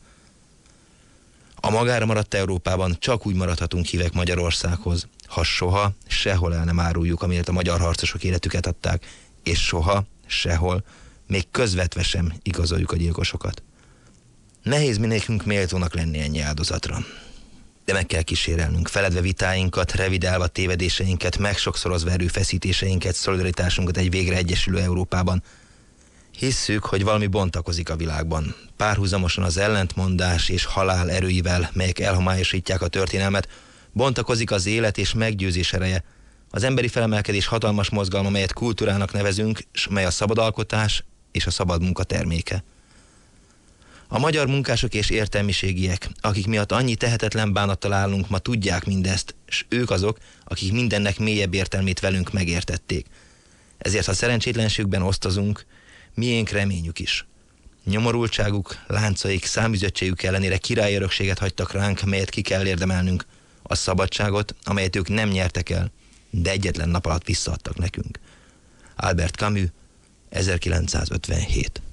[SPEAKER 1] A magára maradt Európában csak úgy maradhatunk hívek Magyarországhoz, ha soha, sehol el nem áruljuk, amiért a magyar harcosok életüket adták, és soha, sehol, még közvetve sem igazoljuk a gyilkosokat. Nehéz minékünk méltónak lenni ennyi áldozatra. De meg kell kísérelnünk, feledve vitáinkat, revidálva tévedéseinket, megsokszorozva erőfeszítéseinket, szolidaritásunkat egy végre egyesülő Európában. Hisszük, hogy valami bontakozik a világban. Párhuzamosan az ellentmondás és halál erőivel, melyek elhomályosítják a történelmet, bontakozik az élet és meggyőzés ereje, az emberi felemelkedés hatalmas mozgalma, melyet kultúrának nevezünk, és mely a szabadalkotás és a szabad munka terméke. A magyar munkások és értelmiségiek, akik miatt annyi tehetetlen bánattal állunk, ma tudják mindezt, és ők azok, akik mindennek mélyebb értelmét velünk megértették. Ezért, ha szerencsétlenségükben osztozunk, miénk reményük is. Nyomorultságuk, láncaik, számüzöttségük ellenére királyi örökséget hagytak ránk, melyet ki kell érdemelnünk. A szabadságot, amelyet ők nem nyertek el, de egyetlen nap alatt visszaadtak nekünk. Albert Camus, 1957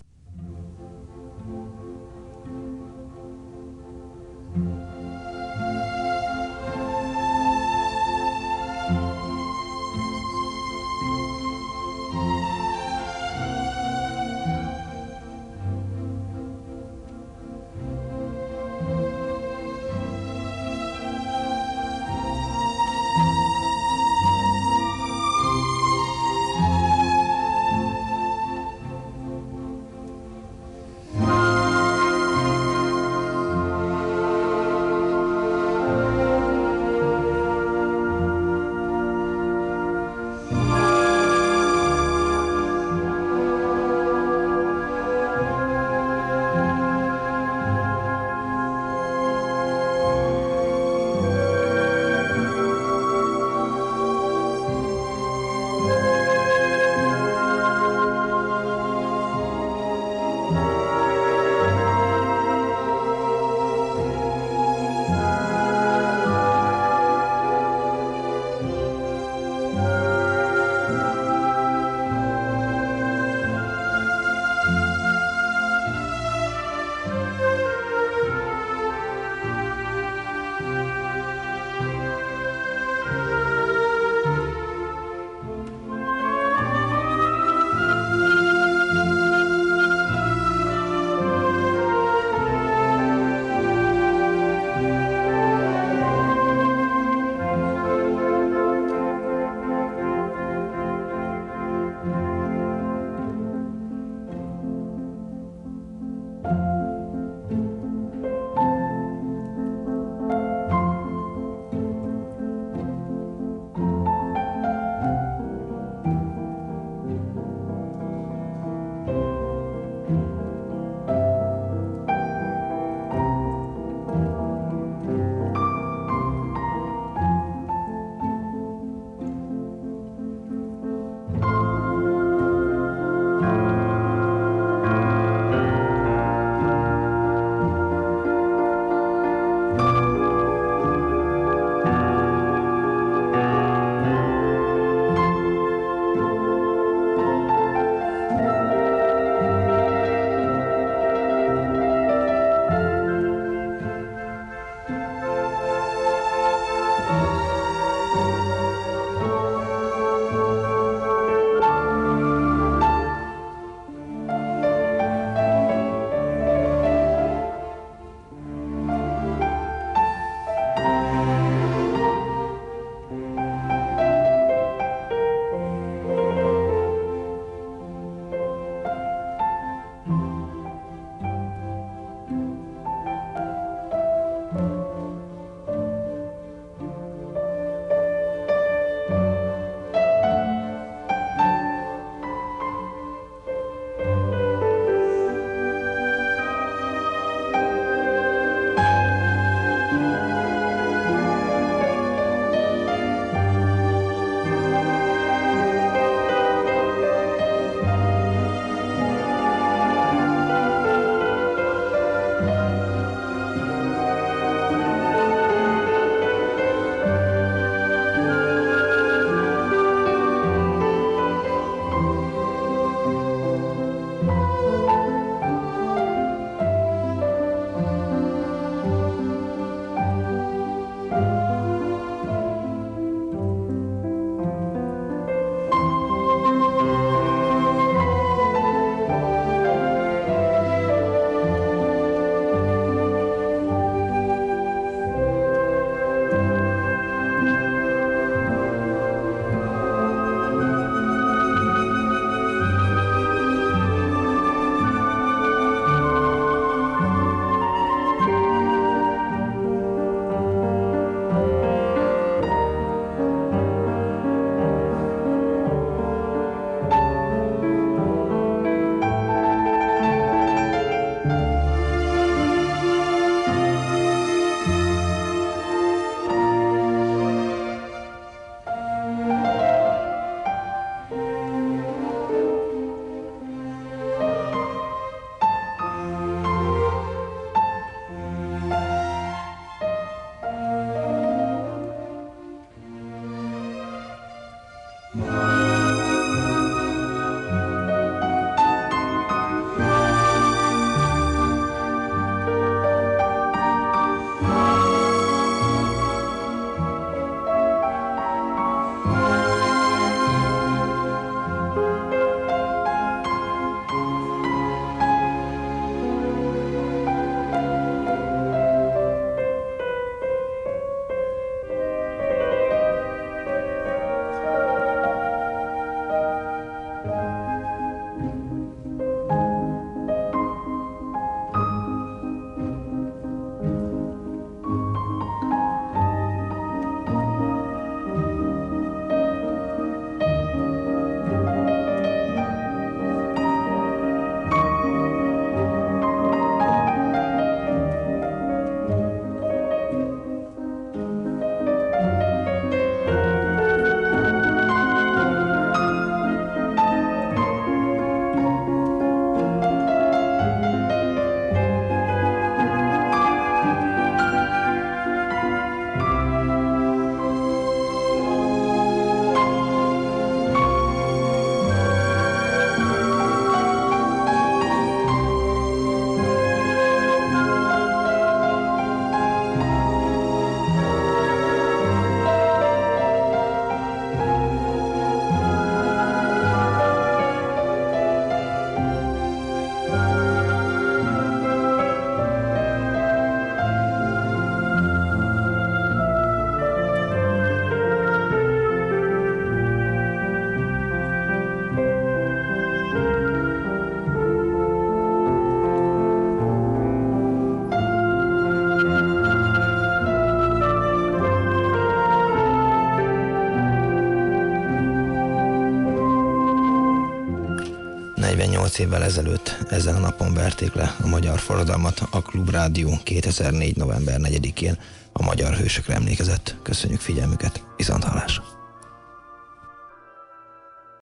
[SPEAKER 1] évvel ezelőtt ezen a napon verték le a magyar forradalmat a Klubrádió 2004. november 4-én a magyar hősökre emlékezett. Köszönjük figyelmüket, viszont hallásra!